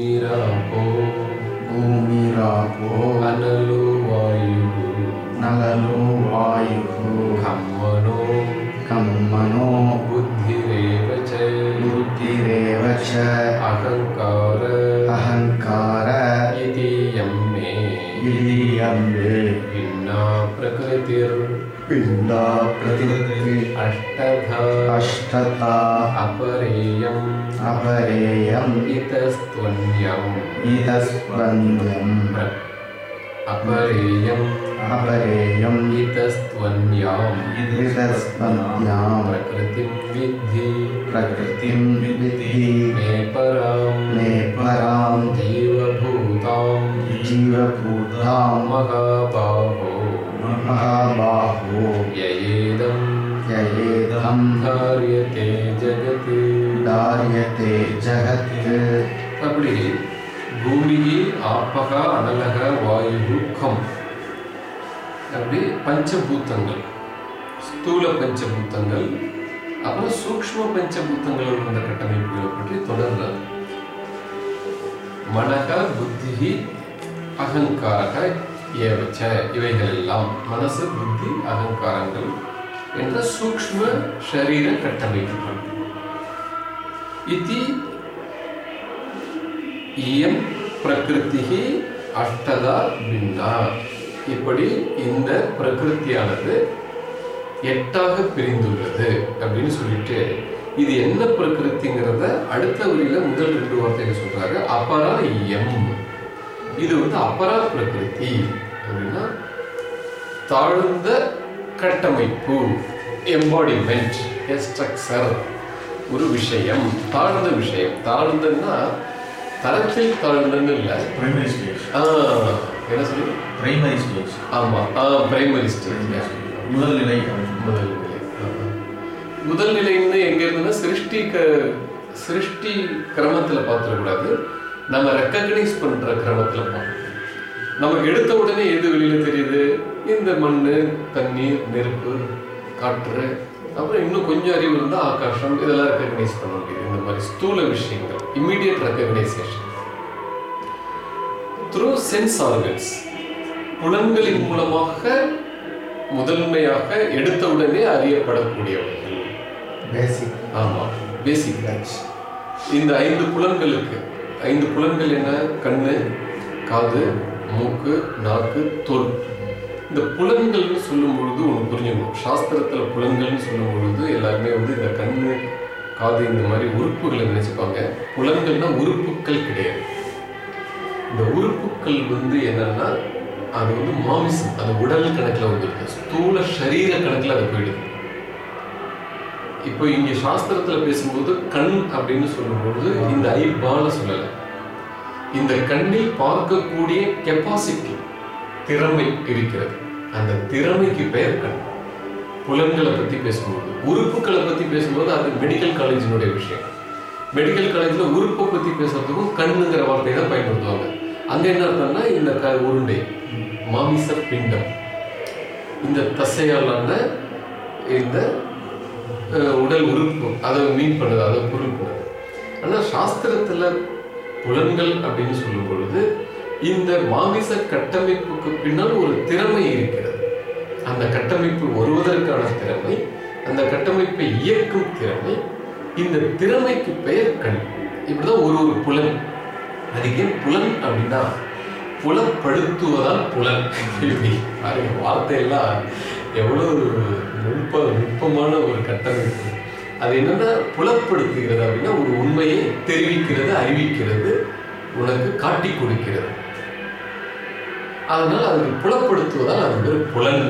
Mirapo Umirako Analu Vayuhu Nalalu Vayuhu Kammano Kammano Buddhireva Cha Buddhireva Cha Ahankara Ahankara Iti Yamme Iti Yamme Inna Prakritir Inna Prakritir Ashtadha Ashtadha अपरेयम् इतस्त्वन्यम् इतस्त्वन्यम् अपरेयम् अपरेयम् इतस्त्वन्याम् इतस्त्वन्याम् प्रकृतिं विद्धि प्रकृतिं विद्धि मे परां मे परां जीवभूतां जीवभूतां महत् ஜகத்து. அப்படி பூமிகி ஆப்பக அனலக வாயு கம். அப்படி பஞ்சபூத்தங்கள் ஸ்தூல பஞ்சபூத்தங்கள் அப்புறம் சூக்ம பஞ்சபூத்தங்களோட இருந்த கட்டமைப்புகளை பற்றி தொடர்ந்தார் மனக புத்தி அகங்காரக ஏவச்ச. இவைகள் எல்லாம் மனசு புத்தி அகங்காரங்கள் என்ற சூக்ம சரீர கட்டமைப்புகள். இது இயம் பிரகிருத்திகி அஷ்டதா பின்னா இப்படி இந்த பிரகிருத்தியானது எட்டாக பிரிந்துள்ளது அப்படின்னு சொல்லிட்டு இது என்ன பிரகிருதிங்கிறத அடுத்த வரியில முதல் ரெண்டு வார்த்தையில சொல்றாங்க. அபரா இயம். இது வந்து அபரா பிரகிருதி அப்படின்னா தாழ்ந்த கட்டமைப்பு எம்பாடிமெண்ட் ஸ்ட்ரக்சர் ஒரு விஷயம் தாழ்ந்த விஷயம். தாழ்ந்தன்னா தரத்தில் தாழ்ந்தன்னு இல்லை. பிரைமரி ஸ்டேஜ் ஆ, என்ன சொல்லி பிரைமரி ஸ்டேஜ் ஆமா ஆ பிரைமரி ஸ்டேஜ் முதல் நிலை முதல் நிலை. முதல் நிலைன்னு எங்க இருந்துன்னா சிருஷ்டி க சிருஷ்டி கிரமத்துல பார்த்துடக்கூடாது நம்ம ரெக்கக்னைஸ் பண்ற கிரமத்துல பார்க்கணும் நமக்கு எடுத்த உடனே எது வெளியில தெரியுது? இந்த மண்ணு தண்ணீர் நெருப்பு காற்று. அப்புறம் இன்னும் கொஞ்சம் அறிவு இருந்தால் ஆகாசம் இதெல்லாம் ரெக்கக்னைஸ் பண்ண முடியுது. இந்த மாதிரி ஸ்தூல விஷயங்கள். Immediate recognisation through sense organs புலன்களின் மூலமாக முதன்மையாக எடுத்த உடனே அறியப்படக்கூடியவர்கள். பேசிக் ஆமா பேசிக் டச் இந்த ஐந்து புலன்களுக்கு ஐந்து புலன்கள் என்ன? கண்ணு காது மூக்கு நாக்கு தோல். இந்த புலன்கள்னு சொல்லும் பொழுது ஒன்று புரிஞ்சுக்கணும். சாஸ்திரத்துல புலன்கள்னு சொல்லும் பொழுது எல்லாருமே வந்து இந்த கண்ணு காது இந்த மாதிரி உறுப்புகளை நினைச்சுப்பாங்க. புலன்கள்னா உறுப்புகள் கிடையாது. இந்த உறுப்புகள் வந்து என்னன்னா அது வந்து மாமிசம் அது உடல் கணக்கில் வந்துடுது. ஸ்தூல சரீர கணக்கில் அது போயிடுது. இப்போ இங்கே சாஸ்திரத்தில் பேசும்போது கண் அப்படின்னு சொல்லும்பொழுது இந்த ஐபால சொல்லலை. இந்த கண்ணில் பார்க்கக்கூடிய கெப்பாசிட்டி திறமை இருக்கிறது. அந்த திறமைக்கு பெயர் கண். புலன்களை பத்தி பேசும்போது உறுப்புகளை பத்தி பேசும்போது அது மெடிக்கல் காலேஜினுடைய விஷயம். மெடிக்கல் காலேஜ்ல உறுப்பை பத்தி பேசுறதுக்கும் கண்ணுங்கிற வார்த்தையை தான் பயன்படுத்துவாங்க. அங்க என்ன அர்த்தம்னா இந்த க உருண்டை மாமிச பிண்டம். இந்த தசையாலான இந்த உடல் உறுப்பு அதை மீன் பண்ணுது அதை பொருள் பண்ணுது. ஆனால் சாஸ்திரத்தில் புலன்கள் அப்படின்னு சொல்லும் பொழுது இந்த மாமிச கட்டமைப்புக்கு பின்னால் ஒரு திறமை இருக்கிறது. அந்த கட்டமைப்பு வருவதற்கான திறமை அந்த கட்டமைப்பை இயக்கும் திறமை இந்த திறமைக்கு பெயர் கண். இப்படிதான் ஒரு ஒரு புலன். அதுக்கு புலன் அப்படின்னா புலப்படுத்துவதால் புலன் இப்படி பாருங்க வார்த்தையெல்லாம் ஒரு நுட்ப நுட்பமான ஒரு கட்டமைப்பு. அது என்னென்ன புலப்படுத்துகிறது அப்படின்னா ஒரு உண்மையை தெரிவிக்கிறது அறிவிக்கிறது உனக்கு காட்டி கொடுக்கிறது. அதனால் அதுக்கு புலப்படுத்துவதால் அது ஒரு புலன்.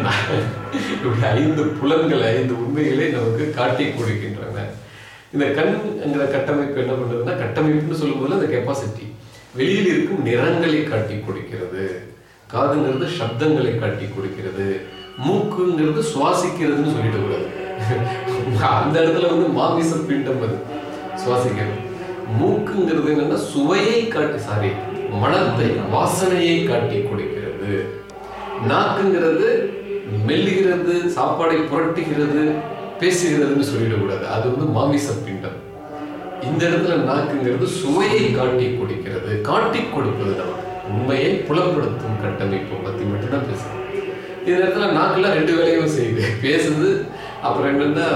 இப்படி ஐந்து புலன்கள் ஐந்து உண்மைகளை நமக்கு காட்டி கொடுக்கின்றன. இந்த கண்ங்கிற கட்டமைப்பு என்ன பண்ணுறதுன்னா கட்டமைப்புன்னு சொல்லும்போது அந்த கெப்பாசிட்டி வெளியில் இருக்கும் நிறங்களை காட்டி கொடுக்கிறது. காதுங்கிறது சப்தங்களை காட்டி கொடுக்கிறது. மூக்குங்கிறது சுவாசிக்கிறதுன்னு சொல்லிட்டு கூடாது. அந்த இடத்துல வந்து மாமிச பிண்டம் அது சுவாசிக்கிறது. மூக்குங்கிறது என்னன்னா சுவையை காட்டி சாரி மனத்தை வாசனையை காட்டி கொடுக்கிறது. நாக்குங்கிறது மெல்லுகிறது சாப்பாடை புரட்டுகிறது பேசுகிறதுன்னு சொல்லிடக்கூடாது. அது வந்து மாமிச பிண்டம். இந்த இடத்துல நாக்குங்கிறது சுவையை காட்டி கொடுக்கிறது. காட்டி கொடுப்பது நமக்கு உண்மையை புலப்படுத்தும் கட்டமைப்பு. பத்தி மட்டும்தான் பேசுறோம். இந்த இடத்துல நாக்குலாம் ரெண்டு வேலையும் செய்யுது. பேசுது அப்புறம் என்னென்னா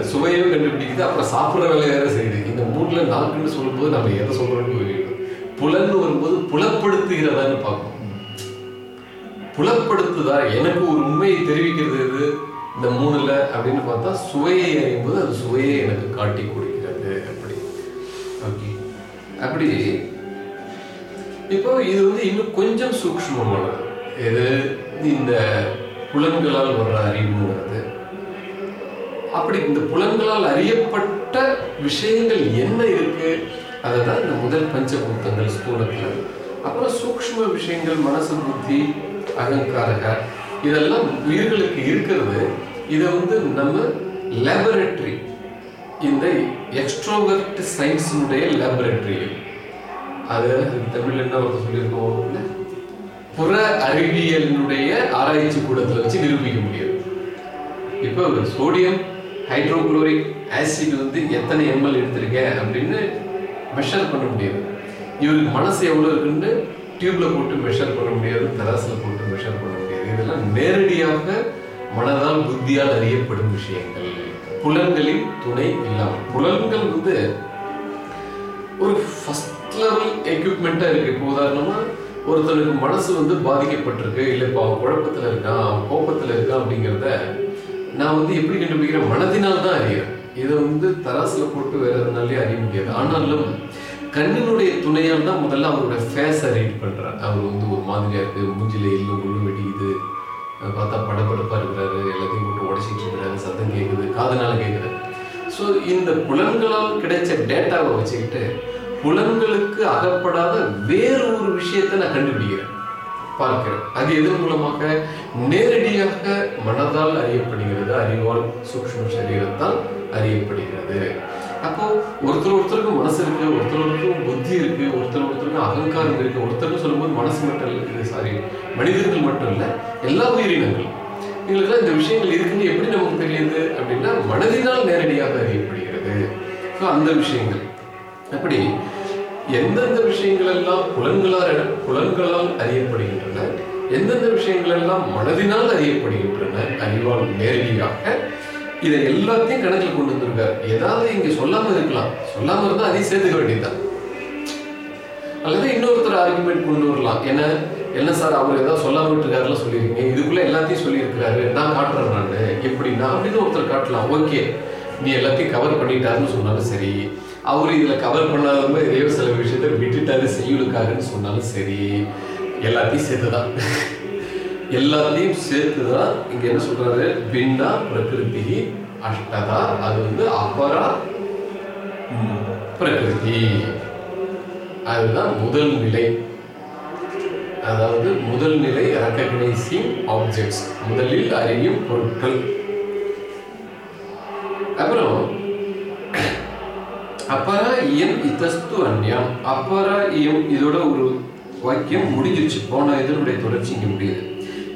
சுவையும் கண்டுபிடிக்குது அப்புறம் சாப்பிட்ற வேலை வேற செய்யுது. இந்த மூட்டில் நாக்குன்னு சொல்லும்போது நம்ம எதை சொல்றோம்னு புலன்னு வரும்போது புலப்படுத்துகிறதான்னு பார்க்கணும் புலப்படுத்துதா? எனக்கு ஒரு உண்மையை தெரிவிக்கிறது எது? இந்த மூணுல அப்படின்னு பார்த்தா சுவையை அறியும்போது அது சுவையை எனக்கு காட்டி கொடுக்கிறது அப்படி. ஓகே அப்படி. இப்போ இது வந்து இன்னும் கொஞ்சம் சூக்ஷ்மமானது. இது இந்த புலன்களால் வர்ற அறிவுங்கிறது. அப்படி இந்த புலன்களால் அறியப்பட்ட விஷயங்கள் என்ன இருக்கு? அதை தான் இந்த முதல் பஞ்சபூத்தங்கள் ஸ்தூலத்தில். அப்புறம் சூக்ஷ்ம விஷயங்கள் மனசு புத்தி அகங்காரக இதெல்லாம் உயிர்களுக்கு இருக்கிறது. இதை வந்து நம்ம லேபரேட்டரி இந்த எக்ஸ்ட்ரோவர்ட் சயின்ஸினுடைய லேபரேட்டரி அது தமிழ் என்ன ஒரு சொல்லியிருக்கோம்? புற அறிவியலினுடைய ஆராய்ச்சி கூடத்தில் வச்சு நிரூபிக்க முடியாது இப்போ சோடியம் ஹைட்ரோகுளோரிக் ஆசிட் வந்து எத்தனை எம்எல் எடுத்திருக்கேன் அப்படின்னு மெஷர் பண்ண முடியாது. இவருக்கு மனசு எவ்வளோ இருக்குன்னு டியூப்ல போட்டு மெஷர் பண்ண முடியாது தராசுல போட்டு மெஷர் பண்ண முடியாது. இதெல்லாம் நேரடியாக மனதால் புத்தியால் அறியப்படும் விஷயங்கள். புலன்களின் துணை இல்லாமல். புலன்கள் வந்து ஒரு ஃபஸ்ட் லெவல் எக்யூப்மெண்ட்டாக இருக்கு. இப்போ உதாரணமா ஒருத்தனுக்கு மனசு வந்து பாதிக்கப்பட்டிருக்கு இல்லை இப்போ அவன் குழப்பத்தில் இருக்கான் அவன் கோபத்தில் இருக்கான் அப்படிங்கிறத நான் வந்து எப்படி கண்டுபிடிக்கிறேன்? மனதினால் தான் அறியேன் இதை வந்து தராசுல போட்டு வேற எதுனாலே அறிய முடியாது. ஆனாலும் கண்ணினுடைய துணையால் தான் முதல்ல அவரோட ஃபேஸை ரீட் பண்றார். அவர் வந்து ஒரு மாதிரியாக இருக்குது மூஞ்சில எல்லு முள்ளு வெடிக்குது பார்த்தா படப்படப்பாக இருக்கிறாரு எல்லாத்தையும் போட்டு உடச்சிட்டு இருக்கிறாரு சத்தம் கேட்குது காதனால கேட்குது ஸோ இந்த புலன்களால் கிடைச்ச டேட்டாவை வச்சுக்கிட்டு புலன்களுக்கு அகப்படாத வேறு ஒரு விஷயத்தை நான் கண்டுபிடிக்கிறேன். பார்க்கிறேன். அது எதன் மூலமாக? நேரடியாக மனதால் அறியப்படுகிறது. அறிவால் சூக்ஷ்ம சரீரத்தால் அறியப்படுகிறது. அப்போ ஒருத்தர் ஒருத்தருக்கும் மனசு இருக்கு ஒருத்தர் ஒருத்தருக்கும் புத்தி இருக்கு ஒருத்தர் ஒருத்தருக்கும் அகங்காரம் இருக்கு. ஒருத்தருக்கு சொல்லும்போது மனசு மட்டும் இல்லை சாரி மனிதர்கள் மட்டும் இல்லை எல்லா உயிரினங்களும். எங்களுக்குலாம் இந்த விஷயங்கள் இருக்குன்னு எப்படி நமக்கு தெரியுது அப்படின்னா மனதினால் நேரடியாக அறியப்படுகிறது. ஸோ அந்த விஷயங்கள். அப்படி எந்தெந்த விஷயங்கள் எல்லாம் புலன்களால் புலன்களால் அறியப்படுகின்றன எந்தெந்த விஷயங்கள் எல்லாம் மனதினால் அறியப்படுகின்றன அறிவால் நேரடியாக இதை எல்லாத்தையும் கணக்கில் கொண்டு வந்திருக்காரு. ஏதாவது இங்க சொல்லாம இருக்கலாம். சொல்லாம இருந்தா அதையும் சேர்த்துக்க வேண்டியதுதான். அல்லது இன்னொருத்தர் ஆர்குமெண்ட் கொண்டு வரலாம். என்ன? என்ன சார் அவர் ஏதாவது சொல்லாம இருக்காருல சொல்லியிருக்கீங்க. இதுக்குள்ள எல்லாத்தையும் சொல்லியிருக்கிறாரு. நான் காட்டுறேன் நான். எப்படின்னா அப்படின்னு ஒருத்தர் காட்டலாம். ஓகே. நீ எல்லாத்தையும் கவர் பண்ணிட்டாருன்னு சொன்னாலும் சரி. அவர் இதுல கவர் பண்ணாதவங்க எதையோ சில விஷயத்த விட்டுட்டாரு செய்யுளுக்காகன்னு சொன்னாலும் சரி. எல்லாத்தையும் சேர்த்துதான். எல்லாத்தையும் சேர்த்து தான் இங்க என்ன சொல்றாரு? பின்னா பிரகிருதி அஷ்டதா அது வந்து அபரா பிரகிருதி. அதுதான் முதல் நிலை. அதாவது முதல் நிலை ரெக்கக்னைசிங் ஆப்ஜெக்ட்ஸ் முதலில் அறியும் பொருட்கள். அப்புறம் அப்பரா இயம் இத்தஸ்து அந்யம் அப்பரா இயம் இதோட ஒரு வாக்கியம் முடிஞ்சிருச்சு. போன இதனுடைய தொடர்ச்சி இங்க முடியுது.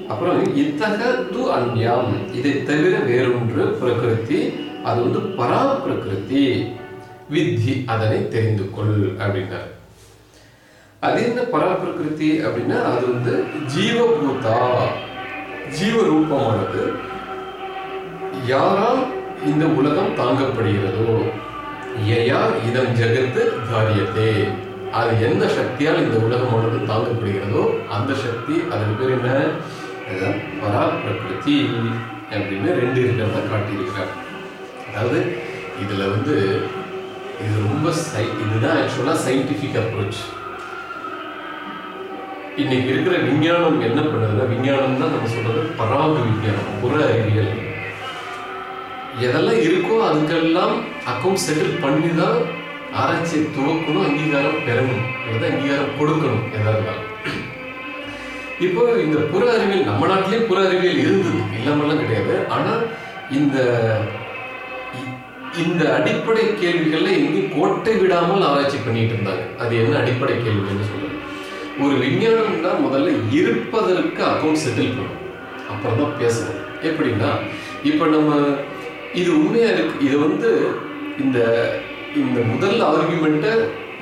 அப்புறம் இத்தக து அந்யம் இதை தவிர வேறொன்று பிரகிருதி அது வந்து பரா பிரகிருதி வித்தி அதனை தெரிந்து கொள் அப்படின்னார். அது என்ன பரா பிரகிருதி அப்படின்னா அது வந்து ஜீவபூதா. ஜீவரூபமானது. யாரால் இந்த உலகம் தாங்கப்படுகிறதோ? யயா இதம் ஜெகத்து தாரியத்தே அது எந்த சக்தியால் இந்த உலகமானது தாங்கப்படுகிறதோ அந்த சக்தி அதன் பேர் என்ன? அதுதான் பரா பிரகிருதி அப்படின்னு ரெண்டு இருக்கிறத காட்டியிருக்கிறார். அதாவது இதில் வந்து இது ரொம்ப சை இதுதான் ஆக்சுவலாக சயின்டிஃபிக் அப்ரோச் இன்னைக்கு இருக்கிற விஞ்ஞானம் என்ன பண்ணுதுன்னா விஞ்ஞானம் தான் நம்ம சொல்றது பராக விஞ்ஞானம் புற அறிவியல். எதெல்லாம் இருக்கோ அதுக்கெல்லாம் அக்கௌண்ட் செட்டில் பண்ணி தான் ஆராய்ச்சியை துவக்கணும் அங்கீகாரம் பெறணும் அல்லது அங்கீகாரம் கொடுக்கணும் எதா இருந்தாலும். இப்போ இந்த புற அறிவியல் நம்ம நாட்டிலேயே புற அறிவியல் இருந்தது. இல்லாமலாம் கிடையாது. ஆனா இந்த இந்த அடிப்படை கேள்விகள்ல எங்கேயும் கோட்டை விடாமல் ஆராய்ச்சி பண்ணிட்டு இருந்தாங்க. அது என்ன அடிப்படை கேள்வின்னு சொல்லுங்க. ஒரு விஞ்ஞானம்னா முதல்ல இருப்பதற்கு அக்கௌண்ட் செட்டில் பண்ணும் அப்புறம் தான் பேசணும். எப்படின்னா இப்போ நம்ம இது உண்மையா இருக்கு. இது வந்து இந்த இந்த முதல் ஆர்குமெண்ட்டை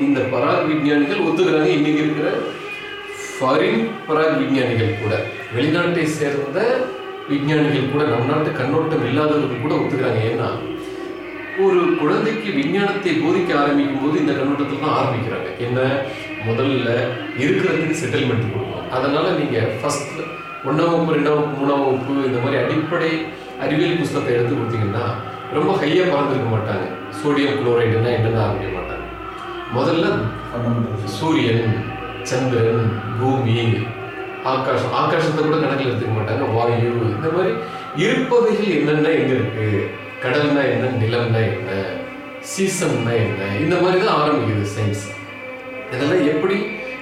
இந்த பராக் விஞ்ஞானிகள் ஒத்துக்கிறாங்க. இன்னைக்கு இருக்கிற ஃபாரின் பராக் விஞ்ஞானிகள் கூட. வெளிநாட்டை சேர்ந்த விஞ்ஞானிகள் கூட நம் நாட்டு கண்ணோட்டம் இல்லாதவர்கள் கூட ஒத்துக்கிறாங்க. ஏன்னா ஒரு குழந்தைக்கு விஞ்ஞானத்தை போதிக்க ஆரம்பிக்கும் போது இந்த கண்ணோட்டத்தில் தான் ஆரம்பிக்கிறாங்க. என்ன? முதல்ல இருக்கிறதுக்கு செட்டில்மெண்ட் கொடுக்கணும். அதனால நீங்க ஃபர்ஸ்ட் ஒன்றாம் வகுப்பு ரெண்டாம் வகுப்பு மூணாம் வகுப்பு இந்த மாதிரி அடிப்படை அறிவியல் புஸ்தகத்தை எடுத்து கொடுத்தீங்கன்னா ரொம்ப ஹையா பறந்துருக்க மாட்டாங்க. சோடியம் குளோரைடுனா என்னன்னு ஆரம்பிக்க மாட்டாங்க? முதல்ல சூரியன் சந்திரன் பூமி ஆகாசம் ஆகாசத்தை கூட கணக்கில் எடுத்துக்க மாட்டாங்க. வாயு. இந்த மாதிரி இருப்பவைகள் என்னென்ன எங்க இருக்கு? கடல்னா என்ன? நிலம்னா என்ன? சீசன்னா என்ன? இந்த மாதிரி தான் ஆரம்பிக்குது சயின்ஸ் இதெல்லாம் எப்படி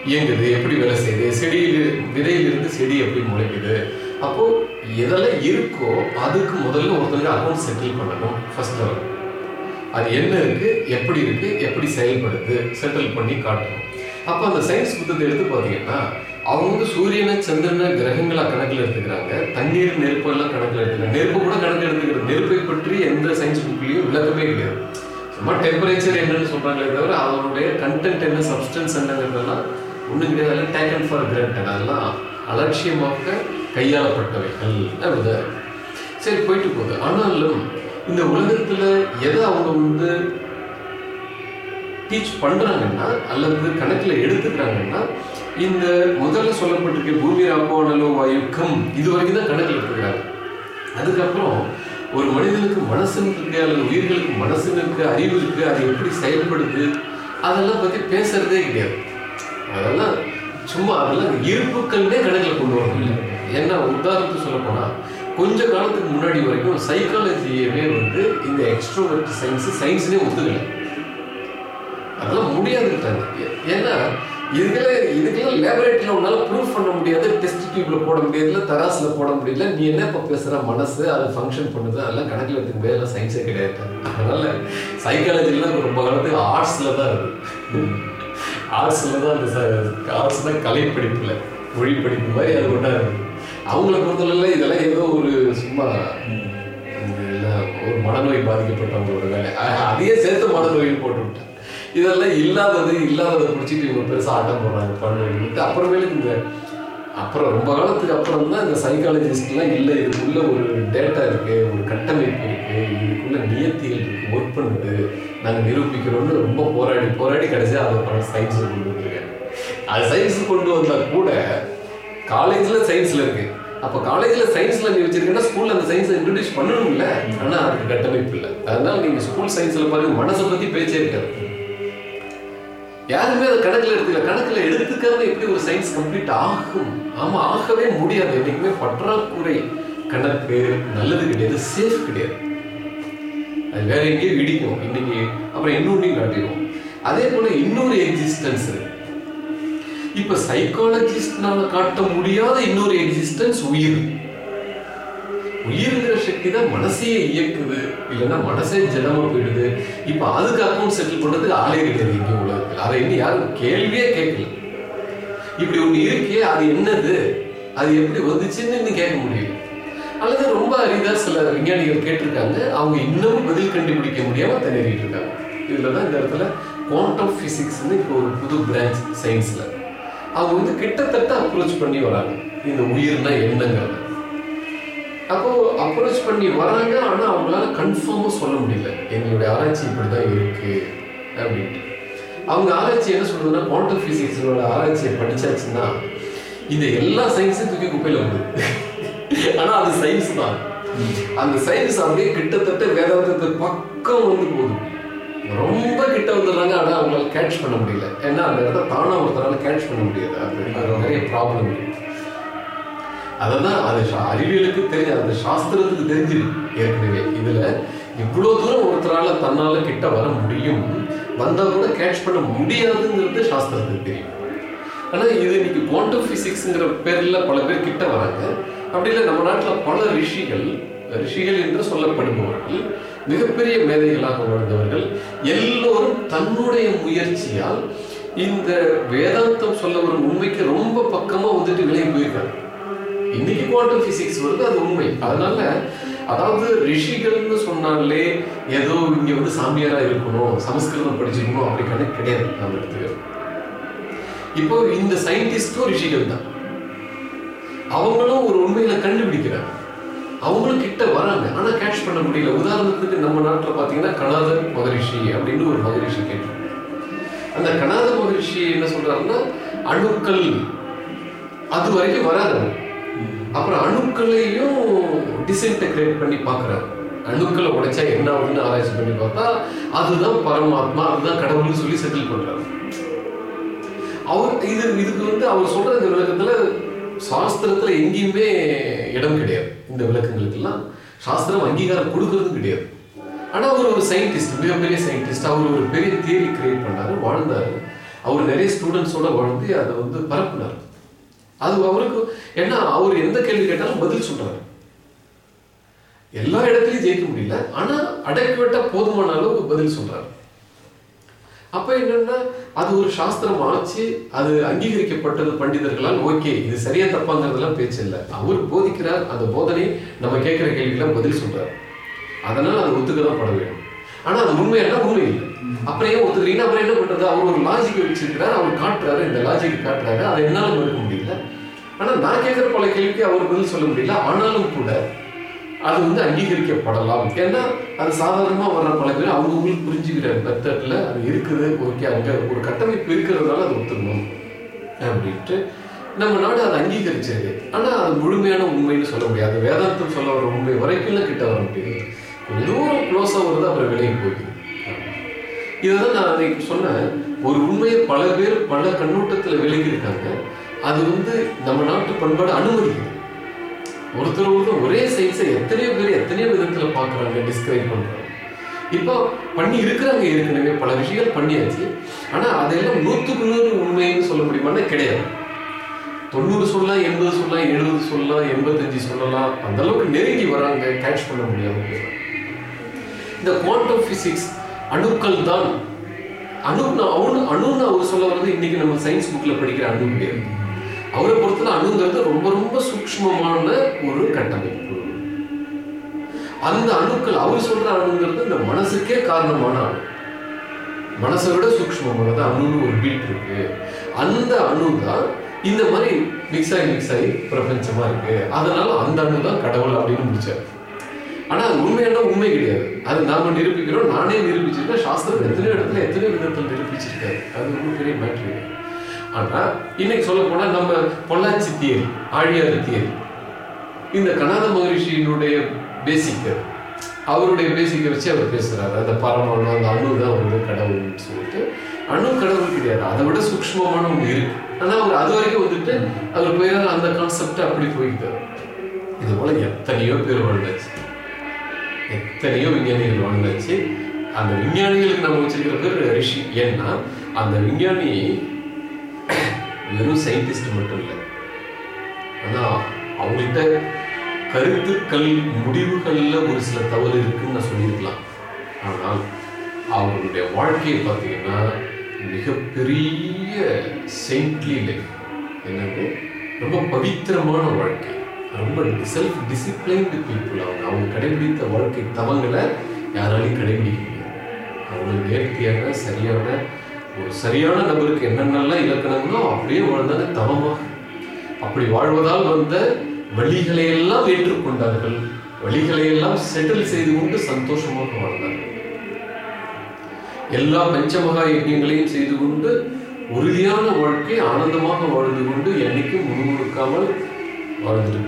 இயங்குது? எப்படி வேலை செய்யுது? செடியில் விதையிலிருந்து செடி எப்படி முளைக்குது? அப்போ எதெல்லாம் இருக்கோ அதுக்கு முதல்ல ஒருத்தருக்கு அக்கௌண்ட் செட்டில் பண்ணணும் ஃபர்ஸ்ட் லெவல் அது என்ன இருக்கு? எப்படி இருக்கு? எப்படி செயல்படுது? செட்டில் பண்ணி காட்டணும். அப்ப அந்த சயின்ஸ் புத்தகத்தை எடுத்து பார்த்தீங்கன்னா அவங்க வந்து சூரியனை சந்திரனை கிரகங்களா கணக்கில் எடுத்துக்கிறாங்க. தண்ணீர் நெருப்பு எல்லாம் கணக்கில் எடுத்துக்கிறாங்க. நெருப்பு கூட கணக்கில் எடுத்துக்கிறது. நெருப்பை பற்றி எந்த சயின்ஸ் புக்லயும் விளக்கமே கிடையாது. சும்மா டெம்பரேச்சர் என்னன்னு சொல்றாங்களே தவிர அதனுடைய கண்டென்ட் என்ன சப்ஸ்டன்ஸ் என்னங்கிறதெல்லாம் ஒண்ணும் கிடையாது. டேக்கன் ஃபார் கிரண்டட் அதெல்லாம் அலட்சியமாக கையாளப்பட்டவைகள். அப்படிதான் சரி போயிட்டு போகுது. ஆனாலும் இந்த உலகத்துல எதை அவங்க வந்து டீச் பண்றாங்கன்னா அல்லது கணக்குல எடுத்துக்கிறாங்கன்னா இந்த முதல்ல சொல்லப்பட்டிருக்க பூமி ராப்போனலோ வாயுக்கம் இது வரைக்கும் தான் கணக்கில் எடுத்துக்கிறாங்க. அதுக்கப்புறம் ஒரு மனிதனுக்கு மனசுன்னு இருக்கு அல்லது உயிர்களுக்கு மனசுன்னு இருக்கு அறிவு இருக்கு அது எப்படி செயல்படுது அதெல்லாம் பத்தி பேசுறதே கிடையாது. அதெல்லாம் சும்மா அதெல்லாம் இருப்புக்கள்னே கணக்கில் கொண்டு வரணும் ஏன்னா உதாரணத்துக்கு சொல்ல போனா கொஞ்ச காலத்துக்கு முன்னாடி வரைக்கும் சைக்காலஜியவே வந்து இந்த எக்ஸ்ட்ரோவர்ட் சயின்ஸ் சயின்ஸ்னே ஒத்துக்கலை. அதெல்லாம் முடியாதுட்டாங்க ஏ- ஏன்னா இதுக்கெல்லாம் இதுக்கெல்லாம் லேபரேட்டரியில் உன்னால ப்ரூஃப் பண்ண முடியாது. டெஸ்ட் டியூப்ல போட முடியல தராசில் போட முடியல. நீ என்ன இப்போ பேசுற? மனசு அது ஃபங்க்ஷன் பண்ணுது. அதெல்லாம் கணக்கில் எடுத்துக்க முடியாது. சயின்ஸே கிடையாது. அதனால சைக்காலஜிலாம் ரொம்ப காலத்துக்கு ஆர்ட்ஸ்ல தான் இருக்கு. ஆர்ட்ஸ்ல தான் அந்த ஆர்ட்ஸ் தான் கலை படிப்புல. மொழி படிப்பு மாதிரி அது ஒன்றா இருக்கு. அவங்கள பொறுத்தவரையில இதெல்லாம் ஏதோ ஒரு சும்மா ஒரு மனநோய் பாதிக்கப்பட்டவங்களோட வேலை. அதையே சேர்த்து மனநோயில் போட்டு விட்டேன் இதெல்லாம் இல்லாதது இல்லாததை பிடிச்சிட்டு இவங்க பெருசாக ஆட்டம் போடுறாங்க. பண்ணுறது அப்புறமேலு இந்த அப்புறம் ரொம்ப காலத்துக்கு அப்புறம் தான் இந்த சைக்காலஜிஸ்ட்லாம் இல்லை. இதுக்குள்ள ஒரு டேட்டா இருக்குது ஒரு கட்டமைப்பு இருக்குது இதுக்குள்ள நியத்திகள் இருக்குது ஒர்க் பண்ணுது. நாங்கள் நிரூபிக்கிறோம்னு ரொம்ப போராடி போராடி கடைசியாக அதை பண்ண சயின்ஸில் கொண்டு வந்திருக்காங்க. அது சயின்ஸு கொண்டு வந்தால் கூட காலேஜில் சயின்ஸில் இருக்குது அப்போ காலேஜில் சயின்ஸில் நீ வச்சிருக்கேன்னா ஸ்கூலில் அந்த சயின்ஸை இன்ட்ரடியூஸ் பண்ணணும்ல. ஆனால் அதுக்கு கட்டமைப்பு இல்லை. அதனால நீங்கள் ஸ்கூல் சயின்ஸில் பாருங்கள் மனசை பற்றி பேச்சே இருக்காது. யாருமே அதை கணக்கில் எடுத்துக்கல கணக்குல எடுத்துக்கிறது எப்படி ஒரு சயின்ஸ் கம்ப்ளீட் ஆகும்? ஆமா ஆகவே முடியாது. என்னைக்குமே பற்றாக்குறை. கணக்கு நல்லது கிடையாது சேஃப் கிடையாது. அது வேற எங்கேயோ இடிக்கும். இன்னைக்கு அப்புறம் இன்னொன்றையும் காட்டிடும் அதே போல இன்னொரு எக்ஸிஸ்டன்ஸ் இருக்கு. சைக்காலஜிஸ்ட்னால காட்ட முடியாத இன்னொரு எக்ஸிஸ்டன்ஸ் உயிர். உயிருங்கிற சக்தி தான் மனசையே இயக்குது இல்லைன்னா மனசே ஜடமா போயிடுது. இப்ப அதுக்கு அக்கௌண்ட் செட்டில் பண்ணுறதுக்கு ஆளே கிடையாது இங்க உலகத்தில். அதை இன்னும் யாரும் கேள்வியே கேட்கல. இப்படி ஒண்ணு இருக்கே அது என்னது? அது எப்படி வந்துச்சுன்னு இன்னும் கேட்க முடியல. அல்லது ரொம்ப அரிதா சில விஞ்ஞானிகள் கேட்டிருக்காங்க அவங்க இன்னமும் பதில் கண்டுபிடிக்க முடியாம திணறிட்டு இருக்காங்க. இதுல தான் இந்த இடத்துல குவாண்டம் பிசிக்ஸ்னு இப்போ ஒரு புது பிரான்ச் சயின்ஸ்ல அவங்க வந்து கிட்டத்தட்ட அப்ரோச் பண்ணி வராங்க. இந்த உயிர்னா என்னங்கிறத. அப்போ அப்ரோச் பண்ணி வராங்க ஆனா அவங்களால கன்ஃபார்மா சொல்ல முடியல. எங்களுடைய ஆராய்ச்சி இப்படிதான் இருக்கு அப்படின்ட்டு. அவங்க ஆராய்ச்சி என்ன சொல்றதுன்னா குவாண்டம் பிசிக்ஸோட ஆராய்ச்சியை படிச்சாச்சுன்னா இந்த எல்லா சயின்ஸும் தூக்கி குப்பையில வருது ஆனா அது சயின்ஸ் தான். அந்த சயின்ஸ் அப்படியே கிட்டத்தட்ட வேதாந்தத்தை பக்கம் வந்து போகுது ரொம்ப கிட்ட வந்துடுறாங்க ஆனா அவங்களால கேட்ச் பண்ண முடியல. ஏன்னா அந்த இடத்த தானா ஒருத்தரால கேட்ச் பண்ண முடியாது. அது நிறைய ப்ராப்ளம் அதை தான் அது அறிவியலுக்கு தெரிஞ்ச அந்த சாஸ்திரத்துக்கு தெரிஞ்சிருக்கு ஏற்கனவே இதுல இவ்வளவு தூரம் ஒருத்தரால தன்னால கிட்ட வர முடியும். வந்தா கூட கேட்ச் பண்ண முடியாதுங்கிறது சாஸ்திரத்துக்கு தெரியும். ஆனா இது இன்னைக்கு குவாண்டம் பிசிக்ஸ்ங்கிற பேர்ல பல பேர் கிட்ட வராங்க. அப்படி இல்லை நம்ம நாட்டில் பல ரிஷிகள் ரிஷிகள் என்று சொல்லப்படுபவர்கள் மிகப்பெரிய மேதைகளாக வாழ்ந்தவர்கள் எல்லோரும் தன்னுடைய முயற்சியால் இந்த வேதாந்தம் சொல்ல வரும் உண்மைக்கு ரொம்ப பக்கமாக வந்துட்டு விலகி போயிருக்காங்க. இன்னைக்கு குவாண்டம் பிசிக்ஸ் வருது அது உண்மை. அதனால அதாவது ரிஷிகள்னு சொன்னாலே ஏதோ இங்க வந்து சாமியாரா இருக்கணும் சமஸ்கிருதம் படிச்சிருக்கணும் அப்படி கணக்கு கிடையாது நம்ம எடுத்துக்கிறோம் இப்போ இந்த சயின்டிஸ்டும் ரிஷிகள் தான். அவங்களும் ஒரு உண்மையில கண்டுபிடிக்கிறாங்க. அவங்களும் கிட்ட வராங்க. ஆனா கேட்ச் பண்ண முடியல. உதாரணத்துக்கு நம்ம நாட்டுல பாத்தீங்கன்னா கணாதர் மகரிஷி அப்படின்னு ஒரு மகரிஷி கேட்டிருக்கோம் அந்த கணாத மகரிஷி என்ன சொல்றாருன்னா அணுக்கள் அது வரைக்கும் வராது அப்புறம் அணுக்களையும் டிஸ்இன்டகிரேட் பண்ணி பார்க்குறாரு. அணுக்களை உடைச்சா என்ன ஆகுதுன்னு ஆராய்ச்சி பண்ணி பார்த்தா அதுதான் பரமாத்மா அதுதான் கடவுள்னு சொல்லி செட்டில் பண்றாரு. அவர் இது இதுக்கு வந்து அவர் சொல்ற இந்த விளக்கத்துல சாஸ்திரத்துல எங்கேயுமே இடம் கிடையாது. இந்த விளக்கங்களுக்கெல்லாம் சாஸ்திரம் அங்கீகாரம் கொடுக்கறதும் கிடையாது. ஆனா அவர் ஒரு சயின்டிஸ்ட் மிகப்பெரிய சயின்டிஸ்ட் அவர் ஒரு பெரிய தியரி கிரியேட் பண்ணாரு வாழ்ந்தாரு. அவர் நிறைய ஸ்டூடெண்ட்ஸோட வாழ்ந்து அதை வந்து பரப்புனார். அது அவருக்கு ஏன்னா அவர் எந்த கேள்வி கேட்டாலும் பதில் சொல்றாரு. எல்லா இடத்துலையும் ஜெயிக்க முடியல ஆனா அடக்கி போதுமான அளவுக்கு பதில் சொல்றாரு. அப்ப என்னன்னா அது ஒரு சாஸ்திரம் ஆச்சு அது அங்கீகரிக்கப்பட்டது பண்டிதர்களால் ஓகே இது சரியா தப்பாங்கிறதெல்லாம் பேச்சு இல்லை. அவர் போதிக்கிறார் அந்த போதனை நம்ம கேட்கிற கேள்விக்கெல்லாம் பதில் சொல்றாரு. அதனால அது ஒத்துக்க தான் பட வேண்டும். ஆனா அது உண்மையான உண்மை இல்லை. அப்புறம் ஏன் ஒத்துக்கிறீங்க அப்புறம் என்ன பண்றது? அவர் ஒரு லாஜிக் வச்சிருக்கிறார் அவர் காட்டுறாரு இந்த லாஜிக் காட்டுறாரு. அதை என்னால மறுக்க முடியல. ஆனா நான் கேட்கிற பல கேள்விக்கு அவர் பதில் சொல்ல முடியல. ஆனாலும் கூட அது வந்து அங்கீகரிக்கப்படலாம். ஏன்னா அது சாதாரணமா வர்ற பல பேர் அவங்கவுங்களுக்கு புரிஞ்சுக்கிற மெத்தட்ல அது இருக்குது. ஓகே அங்க ஒரு கட்டமைப்பு இருக்கிறதுனால அது ஒத்துக்கணும். அப்படின்ட்டு நம்ம நாடு அதை அங்கீகரிச்சிருக்கு ஆனா அது முழுமையான உண்மைன்னு சொல்ல முடியாது. வேதாந்தம் சொல்ல வர உண்மை வரைக்கும் கிட்ட வர முடியாது. தூரம் க்ளோஸாக வருது அப்புறம் விலகி போகுது இதுதான் நான் அன்னைக்கு சொன்னேன். ஒரு உண்மையை பல பேர் பல கண்ணோட்டத்தில் விலகி இருக்காங்க அது வந்து நம்ம நாட்டு பண்பாடு அனுமதிக்குது ஒருத்தர் ஒருத்தர் ஒரே சைஸை எத்தனையோ பேர் எத்தனையோ விதத்தில் பார்க்குறாங்க டிஸ்கிரைப் பண்ணுறாங்க இப்போ பண்ணி இருக்கிறாங்க ஏற்கனவே பல விஷயங்கள் பண்ணியாச்சு. ஆனால் அதெல்லாம் நூற்றுக்கு நூறு உண்மைன்னு சொல்ல முடியுமான்னா கிடையாது. தொண்ணூறு சொல்லலாம் எண்பது சொல்லலாம் எழுபது சொல்லலாம் எண்பத்தஞ்சு சொல்லலாம். அந்த அளவுக்கு நெருங்கி வராங்க கேட்ச் பண்ண முடியாது இந்த குவாண்டம் பிசிக்ஸ் அணுக்கள் தான். அணு அவனு அணுன்னு அவர் சொல்ல வர்றது இன்னைக்கு நம்ம சயின்ஸ் புக்ல படிக்கிற அணு பேர் அவரை பொறுத்தல அணுங்கிறது ரொம்ப ரொம்ப சூக்ஷ்மமான ஒரு கட்டமைப்பு. அந்த அணுக்கள் அவர் சொல்ற அணுங்கிறது இந்த மனசுக்கே காரணமான அணு. மனசை விட சூக்மமானது அணுன்னு ஒரு பீட் இருக்கு. அந்த அணு தான் இந்த மாதிரி மிக்ஸ் ஆகி மிக்ஸ் ஆகி பிரபஞ்சமா இருக்கு. அதனால அந்த அணு தான் கடவுள் அப்படின்னு முடிச்சார். ஆனா அது உண்மையான உண்மை கிடையாது. அது நாம நிரூபிக்கிறோம் நானே நிரூபிச்சிருக்கேன் சாஸ்திரம் எத்தனையோ இடத்துல எத்தனையோ விதத்தில் நிரூபிச்சிருக்காரு. அது ரொம்ப பெரிய மேட்ரு ஆனா இன்னைக்கு சொல்ல போனா நம்ம பொள்ளாச்சி தியரி ஆழியார் தியரி இந்த கனாத மகரிஷியினுடைய பேசிக் அவருடைய பேசிக்கை வச்சு அவர் பேசுறாரு. அந்த பரமாணு அந்த அணு தான் வந்து கடவுள்னு சொல்லிட்டு அணு கடவுள் கிடையாது. அதை விட சூக்மமான ஒன்று இருக்கு. ஆனா அவர் அது வரைக்கும் வந்துட்டு அவர் போய் அந்த கான்செப்ட் அப்படி போய்கிட்டார் இது போல எத்தனையோ பேர் வாழ்ந்தாச்சு. எத்தனையோ விஞ்ஞானிகள் வாழ்ந்தாச்சு. அந்த விஞ்ஞானிகளுக்கு நம்ம வச்சிருக்கிற பேர் ரிஷி. ஏன்னா அந்த விஞ்ஞானி வெறும் சயின்டிஸ்ட் மட்டும் இல்லை. ஆனா அவங்கள்ட்ட கருத்துக்கள் முடிவுகள்ல ஒரு சில தவறு இருக்குன்னு நான் சொல்லியிருக்கலாம். ஆனால் அவங்களுடைய வாழ்க்கையை பார்த்தீங்கன்னா மிகப்பெரிய செயின்ட்லி லைஃப் என்னது? ரொம்ப பவித்திரமான வாழ்க்கை. ரொம்ப செல்ஃப் டிசிப்ளைன்டு பீப்புள் அவங்க அவங்க கடைபிடித்த வாழ்க்கை தவங்களை யாராலையும் கடைபிடிக்க முடியாது. அவங்க நேர்த்தியான சரியான ஒரு சரியான நபருக்கு என்னென்னலாம் இலக்கணங்களோ அப்படியே வாழ்ந்தாங்க தவமாக அப்படி வாழ்வதால் வந்த வழிகளை எல்லாம் ஏற்றுக்கொண்டார்கள். வழிகளை எல்லாம் செட்டில் செய்து கொண்டு சந்தோஷமாக வாழ்ந்தார்கள். எல்லா பஞ்சமகா யஜ்யங்களையும் செய்து கொண்டு உறுதியான வாழ்க்கை ஆனந்தமாக வாழ்ந்து கொண்டு என்னைக்கும் முணுமுணுக்காமல் வாழ்ந்துட்டு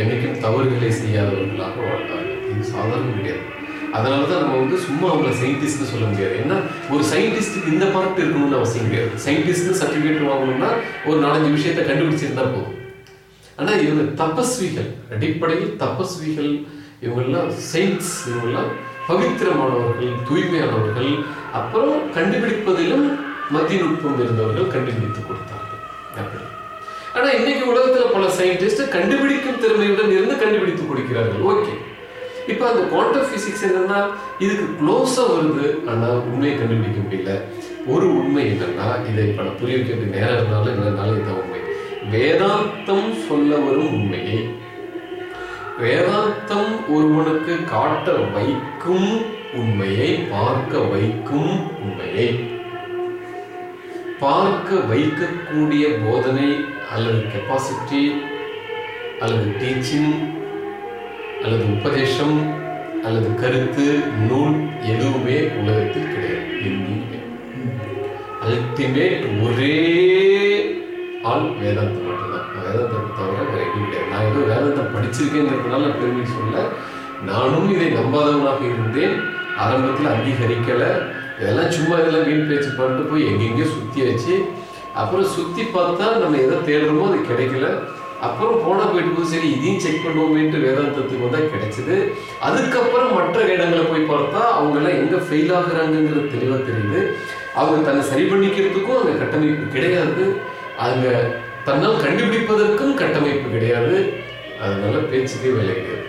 என்றைக்கும் தவறுகளை செய்யாதவர்களாக வாழ்ந்தார்கள். இது சாதாரணம் கிடையாது அதனால தான் நம்ம வந்து சும்மா அவங்கள சயின்டிஸ்ட்னு சொல்ல முடியாது. ஏன்னா ஒரு சயின்டிஸ்ட்டுக்கு இந்த பார்ட் இருக்கணும்னு அவசியம் கிடையாது. சயின்டிஸ்ட்னு சர்டிஃபிகேட் வாங்கணும்னா ஒரு நாலஞ்சு விஷயத்தை கண்டுபிடிச்சிருந்தா போதும். ஆனால் இவங்க தபஸ்விகள் அடிப்படையில் தபஸ்விகள் இவங்கெல்லாம் செயின்ஸ் இவங்கெல்லாம் பவித்திரமானவர்கள் தூய்மையானவர்கள் அப்புறம் கண்டுபிடிப்பதிலும் மத்திய நுட்பம் இருந்தவர்கள் கண்டுபிடித்து கொடுத்தார்கள். அப்படி. ஆனா இன்னைக்கு உலகத்துல பல சயின்டிஸ்ட் கண்டுபிடிக்கும் திறமையுடன் இருந்து கண்டுபிடித்து கொடுக்கிறார்கள். ஓகே இப்ப அந்த குவாண்டம் பிசிக்ஸ் என்னன்னா இதுக்கு க்ளோஸா வருது. ஆனா உண்மையை கண்டுபிடிக்க முடியல. ஒரு உண்மை என்னன்னா இதை இப்ப நான் புரிய வைக்கிறது நேரம் இருந்தாலும் இல்லைனாலும் இந்த உண்மை. வேதாந்தம் சொல்ல வரும் உண்மையை வேதாந்தம் ஒருவனுக்கு காட்ட வைக்கும் உண்மையை பார்க்க வைக்கும் உண்மையை. பார்க்க வைக்கக்கூடிய போதனை அல்லது கெப்பாசிட்டி அல்லது டீச்சிங் அல்லது உபதேசம் அல்லது கருத்து நூல் எதுவுமே உலகத்தில் கிடையாது. எங்கேயுமே. அல்டிமேட் ஒரே ஆள் வேதாந்தம் மட்டும்தான். வேதாந்தத்தை தவிர வேற எதுவும் கிடையாது. நான் ஏதோ வேதாந்தம் படிச்சிருக்கேங்கிறதுனால பெருமை சொல்ல நானும் இதை நம்பாதவனாக இருந்தேன். ஆரம்பத்தில் அங்கீகரிக்கலை. இதெல்லாம் சும்மா இதெல்லாம் வீண் பேச்சு பண்ணிட்டு போய் எங்கெங்கேயோ சுற்றி வச்சு அப்புறம் சுற்றி பார்த்தா நம்ம எதை தேடுறோமோ அது கிடைக்கல. அப்புறம் போனால் போயிட்டு போது சரி இதையும் செக் பண்ணுவோமேன்ட்டு வேதாந்தத்துக்கு வந்தால் கிடைச்சிது. அதுக்கப்புறம் மற்ற இடங்களை போய் பார்த்தா அவங்கெல்லாம் எங்கே ஃபெயில் ஆகுறாங்கங்கிறது தெளிவாக தெரியுது. அவங்க தன்னை சரி பண்ணிக்கிறதுக்கும் அந்த கட்டமைப்பு கிடையாது. அங்கே தன்னால் கண்டுபிடிப்பதற்கும் கட்டமைப்பு கிடையாது. அதனால பேச்சுக்கே வேலை கிடையாது.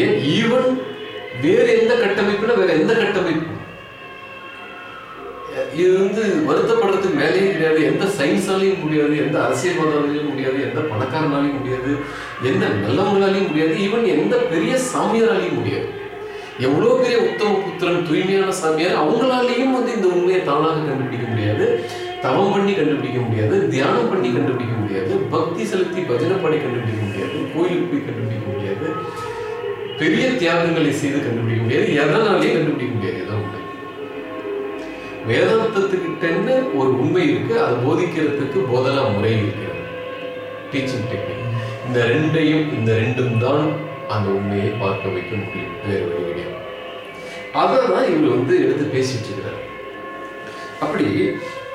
ஏன்? ஈவன் வேற எந்த கட்டமைப்புனா வேற எந்த கட்டமைப்பு? இது வந்து வருத்தப்படுறதுக்கு வேலையே கிடையாது. எந்த சயின்ஸாலையும் முடியாது எந்த அரசியல்வாதாலையும் முடியாது எந்த பணக்காரனாலையும் முடியாது எந்த நல்லவங்களாலையும் முடியாது ஈவன் எந்த பெரிய சாமியாராலையும் முடியாது. எவ்வளோ பெரிய உத்தம புத்திரன் தூய்மையான சாமியார் அவங்களாலேயும் வந்து இந்த உண்மையை தானாக கண்டுபிடிக்க முடியாது. தவம் பண்ணி கண்டுபிடிக்க முடியாது தியானம் பண்ணி கண்டுபிடிக்க முடியாது பக்தி செலுத்தி பஜனை பாடி கண்டுபிடிக்க முடியாது கோயிலுக்கு போய் கண்டுபிடிக்க முடியாது பெரிய தியாகங்களை செய்து கண்டுபிடிக்க முடியாது எதனாலேயும் கண்டுபிடிக்க முடியாது இதான் உண்மை வேதாந்தத்துக்கிட்டன்னு ஒரு உண்மை இருக்கு அதை போதிக்கிறதுக்கு போதனா முறை இருக்கிறது. டீச்சிங் டெக்னிக் இந்த ரெண்டையும் இந்த ரெண்டும் தான் அந்த உண்மையை பார்க்க வைக்க முடியும். வேறு வழி கிடையாது. அதை தான் இவர் வந்து எடுத்து பேசிட்டு இருக்கிறார். அப்படி